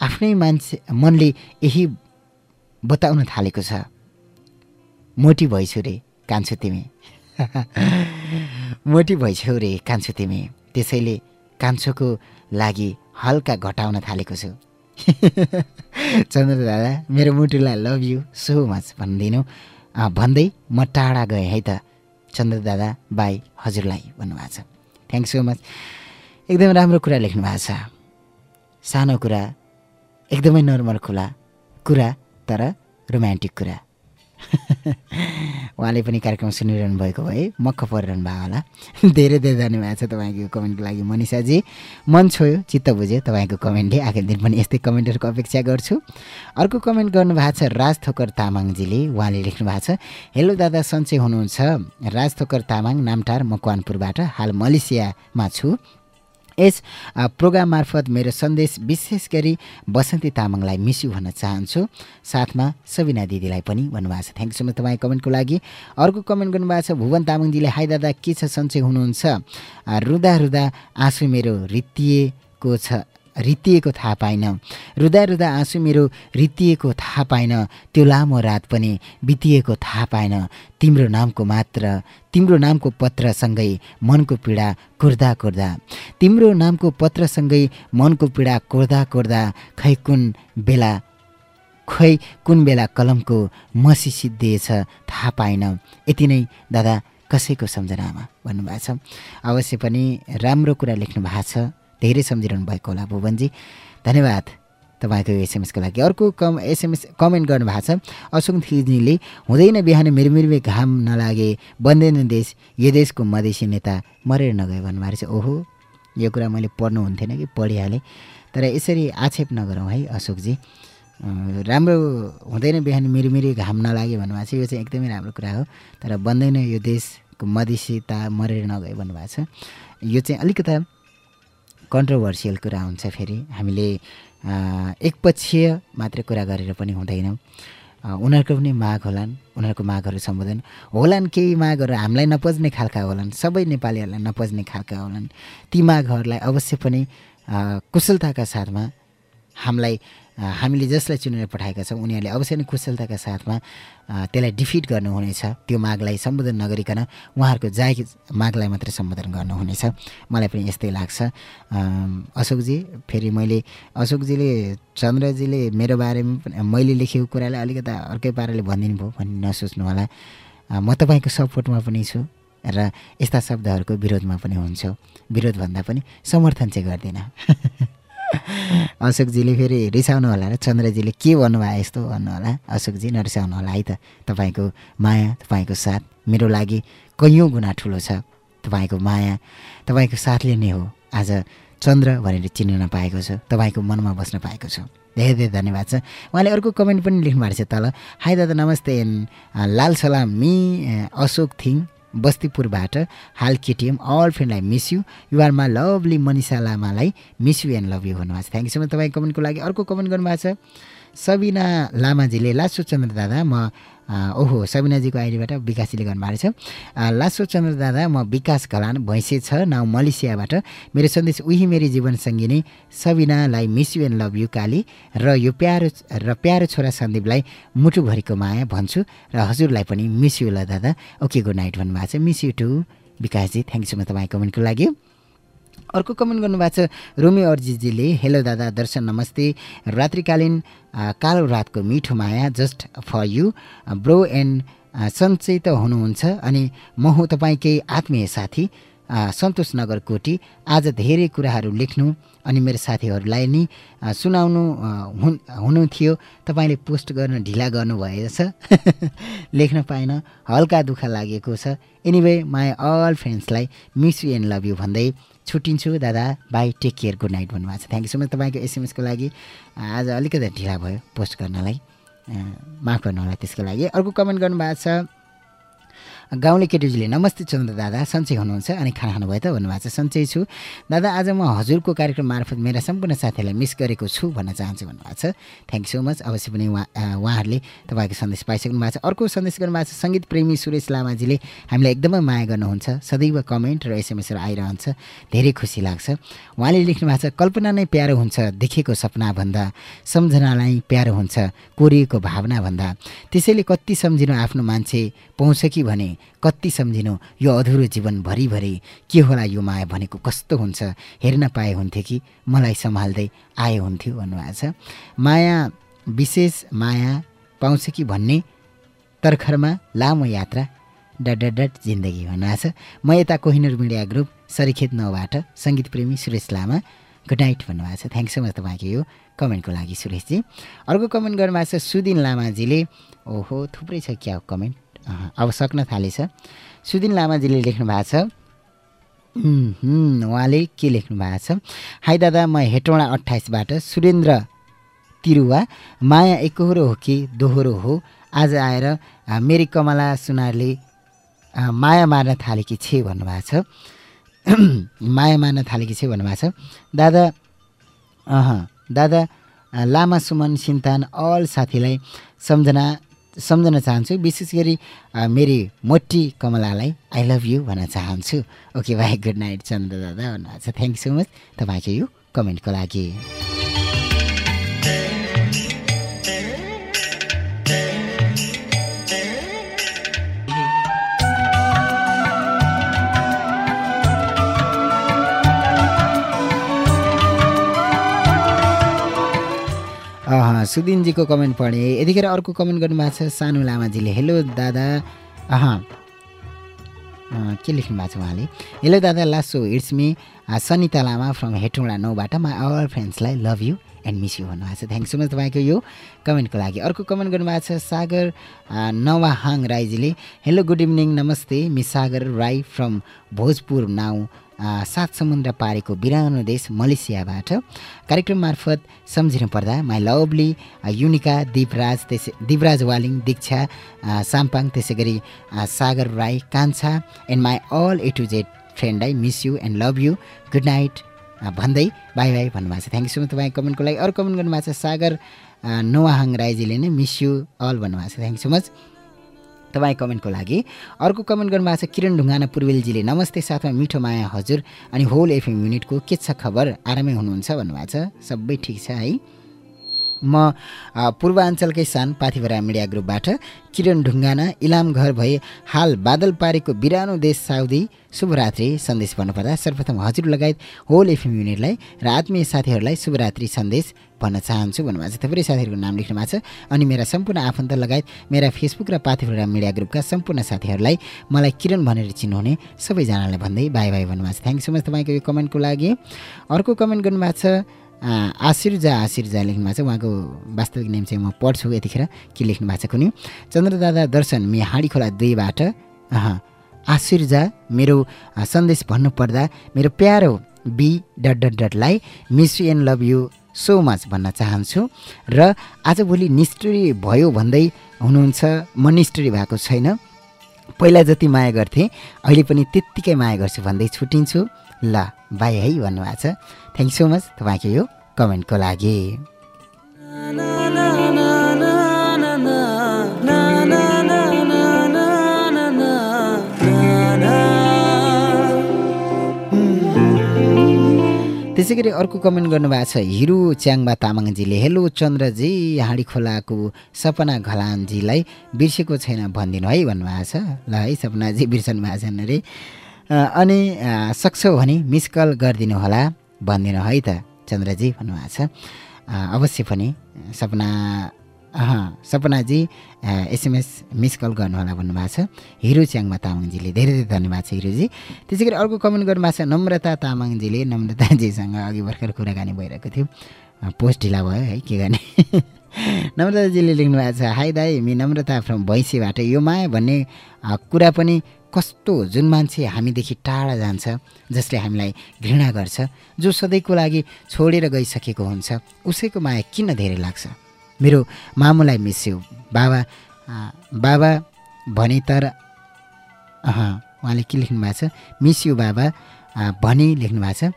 आफ्नै मान्छे मनले यही बताउन थालेको छ। मोटी भइछु रे कान्छु तिमी। मोटी भइछौ रे कान्छु तिमी। त्यसैले कान्छोको लागि हल्का घटाउन थालेको छु। चन्द्र दादा मेरो मुटुलाई लभ यु सो मच भनिदिनु। भन्दै म टाढा गएँ है त। चन्द्र दादा बाई हजुरलाई भन्नुभएको छ। थ्याङ्क सो मच एकदमै राम्रो कुरा लेख्नु भएको छ। सानो कुरा एकदमै नर्मल खुला कुरा तर रोमान्टिक कुरा। उहाँले पनि कार्यक्रम सुनिरहनु भएको भए मक्क परिरहनु भयो होला। धेरै धेरै धन्यवाद छ तपाईँको कमेन्टको लागि मनिषाजी। मन छोयो चित्त बुझ्यो तपाईँको कमेन्टले। आगामी दिन पनि यस्तै कमेन्टहरूको अपेक्षा गर्छु। अर्को कमेन्ट गर्नुभएको छ राज थोकर तामाङजीले। उहाँले लेख्नु भएको छ हेलो दादा सन्चै हुनुहुन्छ। राज थोकर तामाङ नामटार मकवानपुरबाट। हाल मलेसियामा छु। यस प्रोग्राम मार्फत मेरो सन्देश विशेष गरी बसन्ती तामाङलाई मिस यु भन्न चाहन्छु। साथमा सबिना दिदीलाई पनि भन्नुभएको छ। थ्याङ्क सो मच तपाईँ कमेन्टको लागि। अर्को कमेन्ट गर्नुभएको छ भुवन तामाङजीले हाई दादा के छ? सन्चै हुनुहुन्छ? रुँदा रुँदा आँसु मेरो रित्तिएको छ। रित्तिएको थाहा पाइनँ। रुँदा रुँदा आँसु मेरो रित्तिएको थाहा पाइनँ। त्यो लामो रात पनि बितिएको थाहा पाएन तिम्रो नामको मात्र तिम्रो नामको पत्रसँगै मनको पीडा कुर्दा कुर्दा। तिम्रो नामको पत्रसँगै मनको पीडा कोर्दा कोर्दा खै कुन बेला खै कुन बेला कलमको मसी सिद्धिएछ थाहा पाइन। यति नै दादा कसैको सम्झनामा भन्नुभएको छ। अवश्य पनि राम्रो कुरा लेख्नु भएको छ। धेरै सम्झिरहनु भएको होला भुवनजी। धन्यवाद तपाईँको एसएमएसको लागि। अर्को कम एसएमएस कमेन्ट गर्नुभएको छ अशोक थिजीले हुँदैन बिहान मिरमिरमे घाम नलागे बन्दैन देश यो देशको मधेसी नेता मरेर नगयो भन्नुभएको छ। ओहो यो कुरा मैले पढ्नु हुन्थेन कि पढिहालेँ। तर यसरी आक्षेप नगरौँ है अशोकजी। राम्रो हुँदैन बिहान मिरमिरी घाम नलागे भन्नुभएको छ। यो चाहिँ एकदमै राम्रो कुरा हो। तर बन्दैन यो देशको मधेसीता मरेर नगयो भन्नुभएको छ। यो चाहिँ अलिकता कन्ट्रोभर्सियल कुरा हुन्छ फेरि। हामीले एकपक्षीय मात्रै कुरा गरेर पनि हुँदैनौँ। उनीहरूको पनि माग होलान् उनीहरूको मागहरू सम्बोधन होलान् केही मागहरू हामीलाई नपज्ने खालका होलान् सबै नेपालीहरूलाई नपज्ने खालका होलान्। ती मागहरूलाई अवश्य पनि कुशलताका साथमा हामीलाई हामीले जसलाई चुनेर पठाएका छौँ उनीहरूले अवश्य नै कुशलताका साथमा त्यसलाई डिफिट गर्नुहुनेछ। त्यो मागलाई सम्बोधन नगरिकन उहाँहरूको जायज मागलाई मात्रै सम्बोधन गर्नुहुनेछ। मलाई पनि यस्तै लाग्छ। अशोकजी फेरि मैले अशोकजीले चन्द्रजीले मेरो बारेमा मैले लेखेको कुरालाई अलिकता अर्कै पाराले भनिदिनु भयो भन्ने नसोच्नु होला। म तपाईँको सपोर्टमा पनि छु र यस्ता शब्दहरूको विरोधमा पनि हुन्छु। विरोध भन्दा पनि समर्थन चाहिँ गर्दिनँ। अशोकजीले फेरि रिसाउनु होला र चन्द्रजीले के भन्नुभयो यस्तो भन्नु होला अशोकजी नरिसाउनु होला है त। तपाईँको माया तपाईँको साथ मेरो लागि कैयौँ गुणा ठुलो छ। तपाईँको माया तपाईँको साथले नै हो। आज चन्द्र भनेर चिन्न नपाएको छु तपाईँको मनमा बस्न पाएको छु। धेरै धेरै धन्यवाद छ। उहाँले अर्को कमेन्ट पनि लेख्नु भएको छ तल। हाई दादा नमस्ते लाल सलाम मी अशोक थिङ। बस्तीपुरबाट हाल KTM all फ्रेन्डलाई miss you you're my lovely Manisha लामालाई miss you and love you भन्नुभएको छ। थ्याङ्क यू सो मच तपाईँ कमेन्टको लागि अर्को कमेन्ट गर्नुभएको छ। सबिना लामाजीले लासो चन्द्र दादा म ओहो सबिनाजीको आइडीबाट विकासजीले गर्नुभएको छ। लासो चन्द्र दादा म विकास घलान भैँसे छ नाउ मलेसियाबाट। मेरो सन्देश उही मेरी जीवन सङ्गिनी सबिनालाई miss you and love you काली। र यो प्यारो र प्यारो छोरा सन्दीपलाई मुटुभरिको माया भन्छु। र हजुरलाई पनि मिस यु ल दादा। ओके गुड नाइट भन्नुभएको छ। Miss you too. Vikasji thank you so much तपाईँ कमेन्टको लागि। अर्को कमेन्ट गर्नुभएको छ रोमी अर्जीजीले हेलो दादा दर्शन नमस्ते। रात्रिकालीन कालो रातको मिठो माया just for you. Bro and सन्चै त हुनुहुन्छ अनि म हुँ तपाईँकै आत्मीय साथी। सन्तोष नगर कोटी आज धेरै कुराहरू लेख्नु अनि मेरो साथीहरूलाई नि सुनाउनु हुन् थियो। तपाईँले पोस्ट गर्न ढिला गर्नुभएछ। लेख्न पाइनँ। हल्का दुःख लागेको छ। Anyway my all फ्रेन्ड्सलाई miss you and love you भन्दै छुट्टिन्छु दादा bye take care good night भन्नुभएको छ। थ्याङ्क यू सो मच तपाईँको एसएमएसको लागि। आज अलिकति ढिला भयो पोस्ट गर्नलाई। माफ गर्नु होला त्यसको लागि। अर्को कमेन्ट गर्नुभएको छ। गाउँले केटुजीले नमस्ते चन्द्र दादा सन्चै हुनुहुन्छ अनि खाना खानुभयो त भन्नुभएको छ सन्चै छु। दादा आज म हजुरको कार्यक्रम मार्फत मेरा सम्पूर्ण साथीहरूलाई मिस गरेको छु भन्न चाहन्छु भन्नुभएको छ। थ्याङ्क सो मच अवश्य पनि उहाँ उहाँहरूले तपाईँको सन्देश पाइसक्नु भएको छ। अर्को सन्देश गर्नुभएको छ सङ्गीत प्रेमी सुरेश लामाजीले हामीलाई एकदमै माया गर्नुहुन्छ। सदैव कमेन्ट र एसएमएसहरू आइरहन्छ। धेरै खुसी लाग्छ। उहाँले लेख्नु भएको छ कल्पना नै प्यारो हुन्छ देखेको सपनाभन्दा सम्झनालाई प्यारो हुन्छ कोरिएको भावनाभन्दा। त्यसैले कति सम्झिनु आफ्नो मान्छे पाउँछ कि भने कति सम्झिनु? यो अधुरो जीवन भरिभरि के होला यो माया भनेको कस्तो हुन्छ? हेर्न पाए हुन्थ्यो कि? मलाई सम्हाल्दै आए हुन्थ्यो भन्नुभएको छ। माया विशेष माया पाउँछ कि भन्ने तर्खरमा लामो यात्रा डट डट जिन्दगी भन्नुभएको छ। म यता कोहिनूर मिडिया ग्रुप सरिखेत नौबाट सङ्गीत प्रेमी सुरेश लामा। गुड नाइट भन्नुभएको छ। थ्याङ्क सो मच तपाईँको यो कमेन्टको लागि सुरेशजी। अर्को कमेन्ट गर्नुभएको छ सुदिन लामाजीले। ओहो थुप्रै छ क्या कमेन्ट? अब सक्न थालेछ। सुदिन लामाजीले लेख्नु भएको छ। उहाँले के लेख्नु भएको छ? हाई दादा म हेटौँडा अट्ठाइसबाट सुरेन्द्र तिरुवा माया एकहोरो हो कि दोहोरो हो? आज आएर मेरी कमला सुनारले माया मार्न थालेकी छे भन्नुभएको छ। माया मार्न थालेकी छे भन्नुभएको छ। दादा अह दादा लामा सुमन सिन्तान अल साथीलाई सम्झना सम्झन चाहन्छु। विशेष गरी मेरी मोटी कमलालाई आई लभ यु भन्न चाहन्छु। ओके भाइ गुड नाइट चन्द्र दादा भन्नुभएको छ थ्याङ्क सो मच तपाईँको यो कमेन्टको लागि। सुदिनजीको कमेन्ट पढेँ। यतिखेर अर्को कमेन्ट गर्नुभएको छ सानु लामाजीले हेलो दादा। अह के लेख्नु भएको छ उहाँले? हेलो दादा लासो it's me Sanita Lama from हेटुङडा नौबाट। My all फ्रेन्ड्सलाई love you and miss you भन्नुभएको छ। थ्याङ्क सो मच तपाईँको यो कमेन्टको लागि। अर्को कमेन्ट गर्नुभएको छ सागर नवाहाङ राईजीले हेलो गुड इभिनिङ नमस्ते। Miss Sagar Rai from Bhojpur now. सात समुद्र पारेको बिरानो देश मलेसियाबाट कार्यक्रम मार्फत सम्झिनु पर्दा माई लभली युनिका दिपराज त्यसै दिपराज वालिङ दीक्षा साम्पाङ त्यसै गरी सागर राई कान्छा and my all A to Z friend I miss you and love you good night भन्दै बाई बाई भन्नुभएको छ। थ्याङ्क यू सो मच तपाईँ कमेन्टको लागि अरू कमेन्ट गर्नुभएको छ। सागर नोवाहाङ राईजीले नै मिस यु अल भन्नुभएको छ। थ्याङ्क यू सो मच तपाईँ कमेन्टको लागि। अर्को कमेन्ट गर्नुभएको छ किरण ढुङ्गाना पूर्वेलजीले नमस्ते साथमा मिठो माया हजुर अनि होल एफएम युनिटको के छ खबर? आरामै हुनुहुन्छ भन्नुभएको छ। सबै ठिक छ है। म पूर्वाञ्चलकै सान पाथिभरा मिडिया ग्रुपबाट किरण ढुङ्गाना इलाम घर भए हाल बादल पारेको बिरानो देश साउदी शुभरात्रि सन्देश भन्नुपर्दा सर्वप्रथम हजुर लगायत होल एफएम युनिटलाई र आत्मीय साथीहरूलाई शुभरात्रि सन्देश भन्न चाहन्छु भन्नुभएको छ। थुप्रै साथीहरूको नाम लेख्नु भएको छ अनि मेरा सम्पूर्ण आफन्त लगायत मेरा फेसबुक र पाथिभरा मिडिया ग्रुपका सम्पूर्ण साथीहरूलाई मलाई किरण भनेर चिन्नुहुने सबैजनालाई भन्दै बाई बाई भन्नुभएको छ। थ्याङ्क सो मच तपाईँको यो कमेन्टको लागि। अर्को कमेन्ट गर्नुभएको छ आशिर्जा आशिर्जा लेख्नु भएको छ। उहाँको वास्तविक नेम चाहिँ म पढ्छु यतिखेर के लेख्नु भएको छ कुनै चन्द्रदादा दर्शन मे हाँडी खोला दुईबाट आशिर्जा मेरो सन्देश भन्नुपर्दा मेरो प्यारो B dot dot डटलाई miss you and love you so much भन्न चाहन्छु। र आजभोलि निष्ठुरी भयो भन्दै हुनुहुन्छ म निष्ठुरी भएको छैन। पहिला जति माया गर्थेँ अहिले पनि त्यत्तिकै माया गर्छु भन्दै छुट्टिन्छु ल बाई है भन्नुभएको छ। थ्याङ्क सो मच तपाईँको यो कमेन्टको लागि। त्यसै गरी अर्को कमेन्ट गर्नुभएको छ हिरु च्याङबा तामाङजीले हेलो चन्द्रजी हाँडी खोलाको सपना घलानजीलाई बिर्सेको छैन भनिदिनु है भन्नुभएको छ। ल है सपनाजी बिर्सनु भएको छैन अरे। अनि सक्छौ भने मिस कल गरिदिनु होला भनिदिनु है त चन्द्रजी भन्नुभएको छ। अवश्य पनि सपना सपनाजी एसएमएस मिस कल गर्नुहोला भन्नुभएको छ। हिरो च्याङमा तामाङजीले धेरै धेरै धन्यवाद छ हिरोजी। त्यसै गरी अर्को कमेन्ट गर्नुभएको छ नम्रता तामाङजीले नम्रताजीसँग अघि भर्खर कुराकानी भइरहेको थियो। पोस्ट ढिला भयो है के गर्ने? नम्रताजीले लेख्नु भएको छ हाई दाई मि नम्रता फ्रम भैँसीबाट यो माया भन्ने कुरा पनि कस्तो जुन मान्छे हामीदेखि टाढा जान्छ जसले हामीलाई घृणा गर्छ जो सधैँको लागि छोडेर गइसकेको हुन्छ उसैको माया किन धेरै लाग्छ? मेरो मामुलाई मिस्यो बाबा बाबा भने तर उहाँले के लेख्नु भएको छ? मिस यु बाबा भनी लेख्नु भएको छ।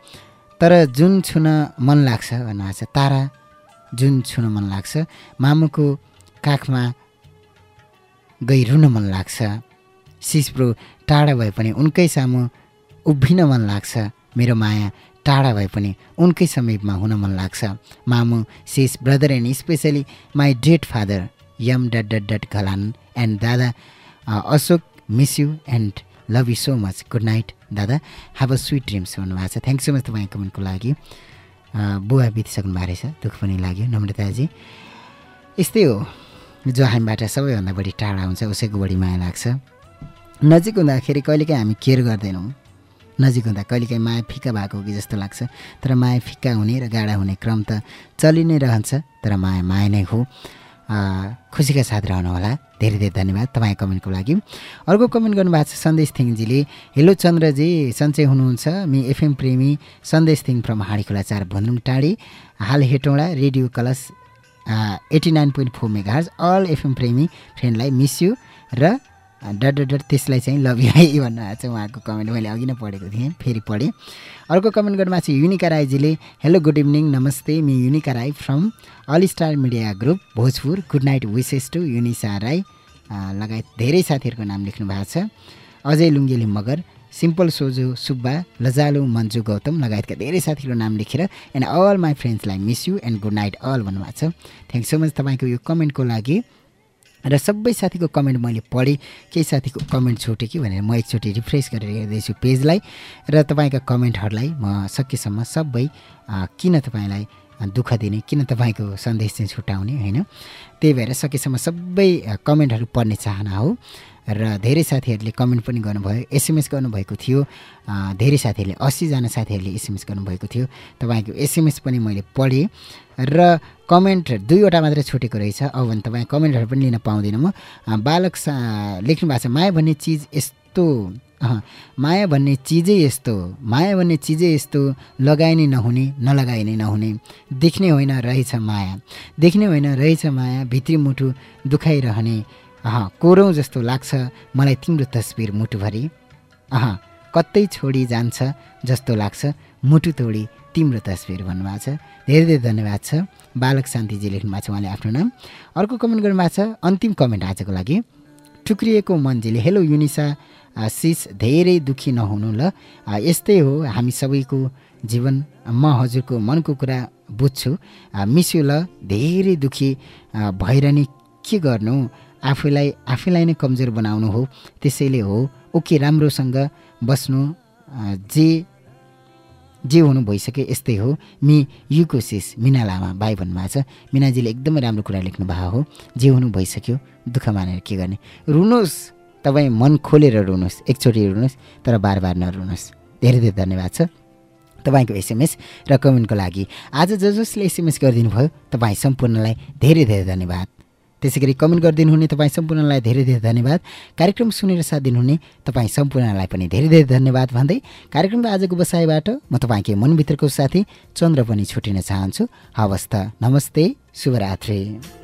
तर जुन छुन मन लाग्छ भन्नुभएको छ तारा जुन छुन मन लाग्छ मामुको काखमा गई रुन मन लाग्छ। सिस्प्रो टाढा भए पनि उनकै सामु उभिन मन लाग्छ। मेरो माया टाढा भए पनि उनकै समीपमा हुन मन लाग्छ। मामु sis brother and specially my dad father यम dot dot dot Ghalan and दादा Ashok miss you and love you so much good night दादा हेभ अ स्विट ड्रिम्स भन्नुभएको छ। थ्याङ्क सो मच तपाईँ कमेन्टको लागि। अ, बुवा बितिसक्नु भएको रहेछ। दुःख पनि लाग्यो। नम्रताजी यस्तै हो। जो हामीबाट सबैभन्दा बढी टाढा हुन्छ उसैको बढी माया लाग्छ। नजिक हुँदाखेरि कहिलेकाहीँ हामी केयर गर्दैनौँ। नजिक हुँदा कहिलेकाहीँ माया फिका भएको कि जस्तो लाग्छ। तर माया फिक्का हुने र गाढा हुने क्रम त चलि नै रहन्छ तर माया माया नै हो। खुसीका साथ रहनुहोला। धेरै धेरै धन्यवाद तपाईँ कमेन्टको लागि। अर्को कमेन्ट गर्नुभएको छ सन्देश थिङजीले हेलो चन्द्रजी सन्चै हुनुहुन्छ। मि एफएम प्रेमी सन्देश थिङ फ्रम हाँडीखोला चार भन्द्रुङ टाढी। हाल Hetauda Radio Colours eighty nine point four mega all FM प्रेमी फ्रेन्डलाई मिस यु। र डट डट त्यसलाई चाहिँ लभ है भन्नुभएको छ उहाँको कमेन्ट मैले अघि नै पढेको थिएँ फेरि पढेँ। अर्को कमेन्ट गर्नुभएको छ युनिका राईजीले हेलो गुड इभिनिङ नमस्ते me Yunika Rai from All Star Media Group Bhojpur. Good night wishes to Yunisa Rai. लगायत धेरै साथीहरूको नाम लेख्नु भएको छ। अजय लुङ्गेली मगर सिम्पल सोजो सुब्बा लजालु मन्जु गौतम लगायतका धेरै साथीहरूको नाम लेखेर and all my फ्रेन्ड्सलाई miss you and good night all भन्नुभएको छ। थ्याङ्क सो मच तपाईँको यो कमेन्टको लागि। र सबै साथीको कमेन्ट मैले पढेँ। केही साथीको कमेन्ट छुटेँ कि भनेर म एकचोटि रिफ्रेस गरेर हेर्दैछु पेजलाई। र तपाईँका कमेन्टहरूलाई म सकेसम्म सबै किन तपाईँलाई दुःख दिने किन तपाईँको सन्देश चाहिँ छुट्याउने होइन? त्यही भएर सकेसम्म सबै कमेन्टहरू पढ्ने चाहना हो। र धेरै साथीहरूले कमेन्ट पनि गर्नुभयो एसएमएस गर्नुभएको थियो। धेरै साथीहरूले अस्सीजना साथीहरूले एसएमएस गर्नुभएको थियो। तपाईँको एसएमएस पनि मैले पढेँ। र कमेन्ट दुईवटा मात्रै छुटेको रहेछ। अब भने तपाईँ कमेन्टहरू पनि लिन पाउँदिनँ म। बालक लेख्नु भएको छ माया भन्ने चिज यस्तो माया भन्ने चिजै यस्तो। माया भन्ने चिजै यस्तो हो, लगाए नै नहुने नलगाए नै नहुने देख्ने होइन रहेछ माया। देख्ने होइन रहेछ माया भित्री मुटु दुखाइरहने अह कोरौँ जस्तो लाग्छ मलाई तिम्रो तस्बिर मुटुभरि। अह कतै छोडी जान्छ जस्तो लाग्छ मुटु तोडी तिम्रो तस्बिर भन्नुभएको छ। धेरै धेरै धन्यवाद छ। बालक शान्तिजी लेख्नु भएको छ उहाँले आफ्नो नाम। अर्को कमेन्ट गर्नुभएको छ अन्तिम कमेन्ट आजको लागि। टुक्रिएको मन्जीले हेलो युनिसा सिस धेरै दुःखी नहुनु ल। यस्तै हो हामी सबैको जीवन। म हजुरको मनको कुरा बुझ्छु। आ, मिस यु ल धेरै दुःखी भएर नि के गर्नु? आफूलाई आफैलाई नै कमजोर बनाउनु हो। त्यसैले हो ओके राम्रोसँग बस्नु। जे जे हुनु भइसक्यो यस्तै हो। मि यु कोसिस मिना लामा बाई भन्नुभएको छ। मिनाजीले एकदमै राम्रो कुरा लेख्नु भएको हो। जे हुनु भइसक्यो दुःख मानेर के गर्ने? रुनुहोस् तपाईँ मन खोलेर रुनुहोस् एकचोटि रुनुहोस् तर बार बार नरुनुहोस् धेरै धेरै धन्यवाद छ। तपाईँको एसएमएस र कमेन्टको लागि। आज ज जसले एसएमएस गरिदिनु भयो तपाईँ सम्पूर्णलाई धेरै धेरै धन्यवाद। त्यसै गरी कमेन्ट गरिदिनु हुने तपाईँ सम्पूर्णलाई धेरै धेरै धन्यवाद। कार्यक्रम सुनेर साथ दिनुहुने तपाईँ सम्पूर्णलाई पनि धेरै धेरै धन्यवाद भन्दै कार्यक्रमको आजको बसाइबाट म तपाईँकै मनभित्रको साथी चन्द्र पनि छुटिन चाहन्छु। हवस् त नमस्ते शुभरात्री।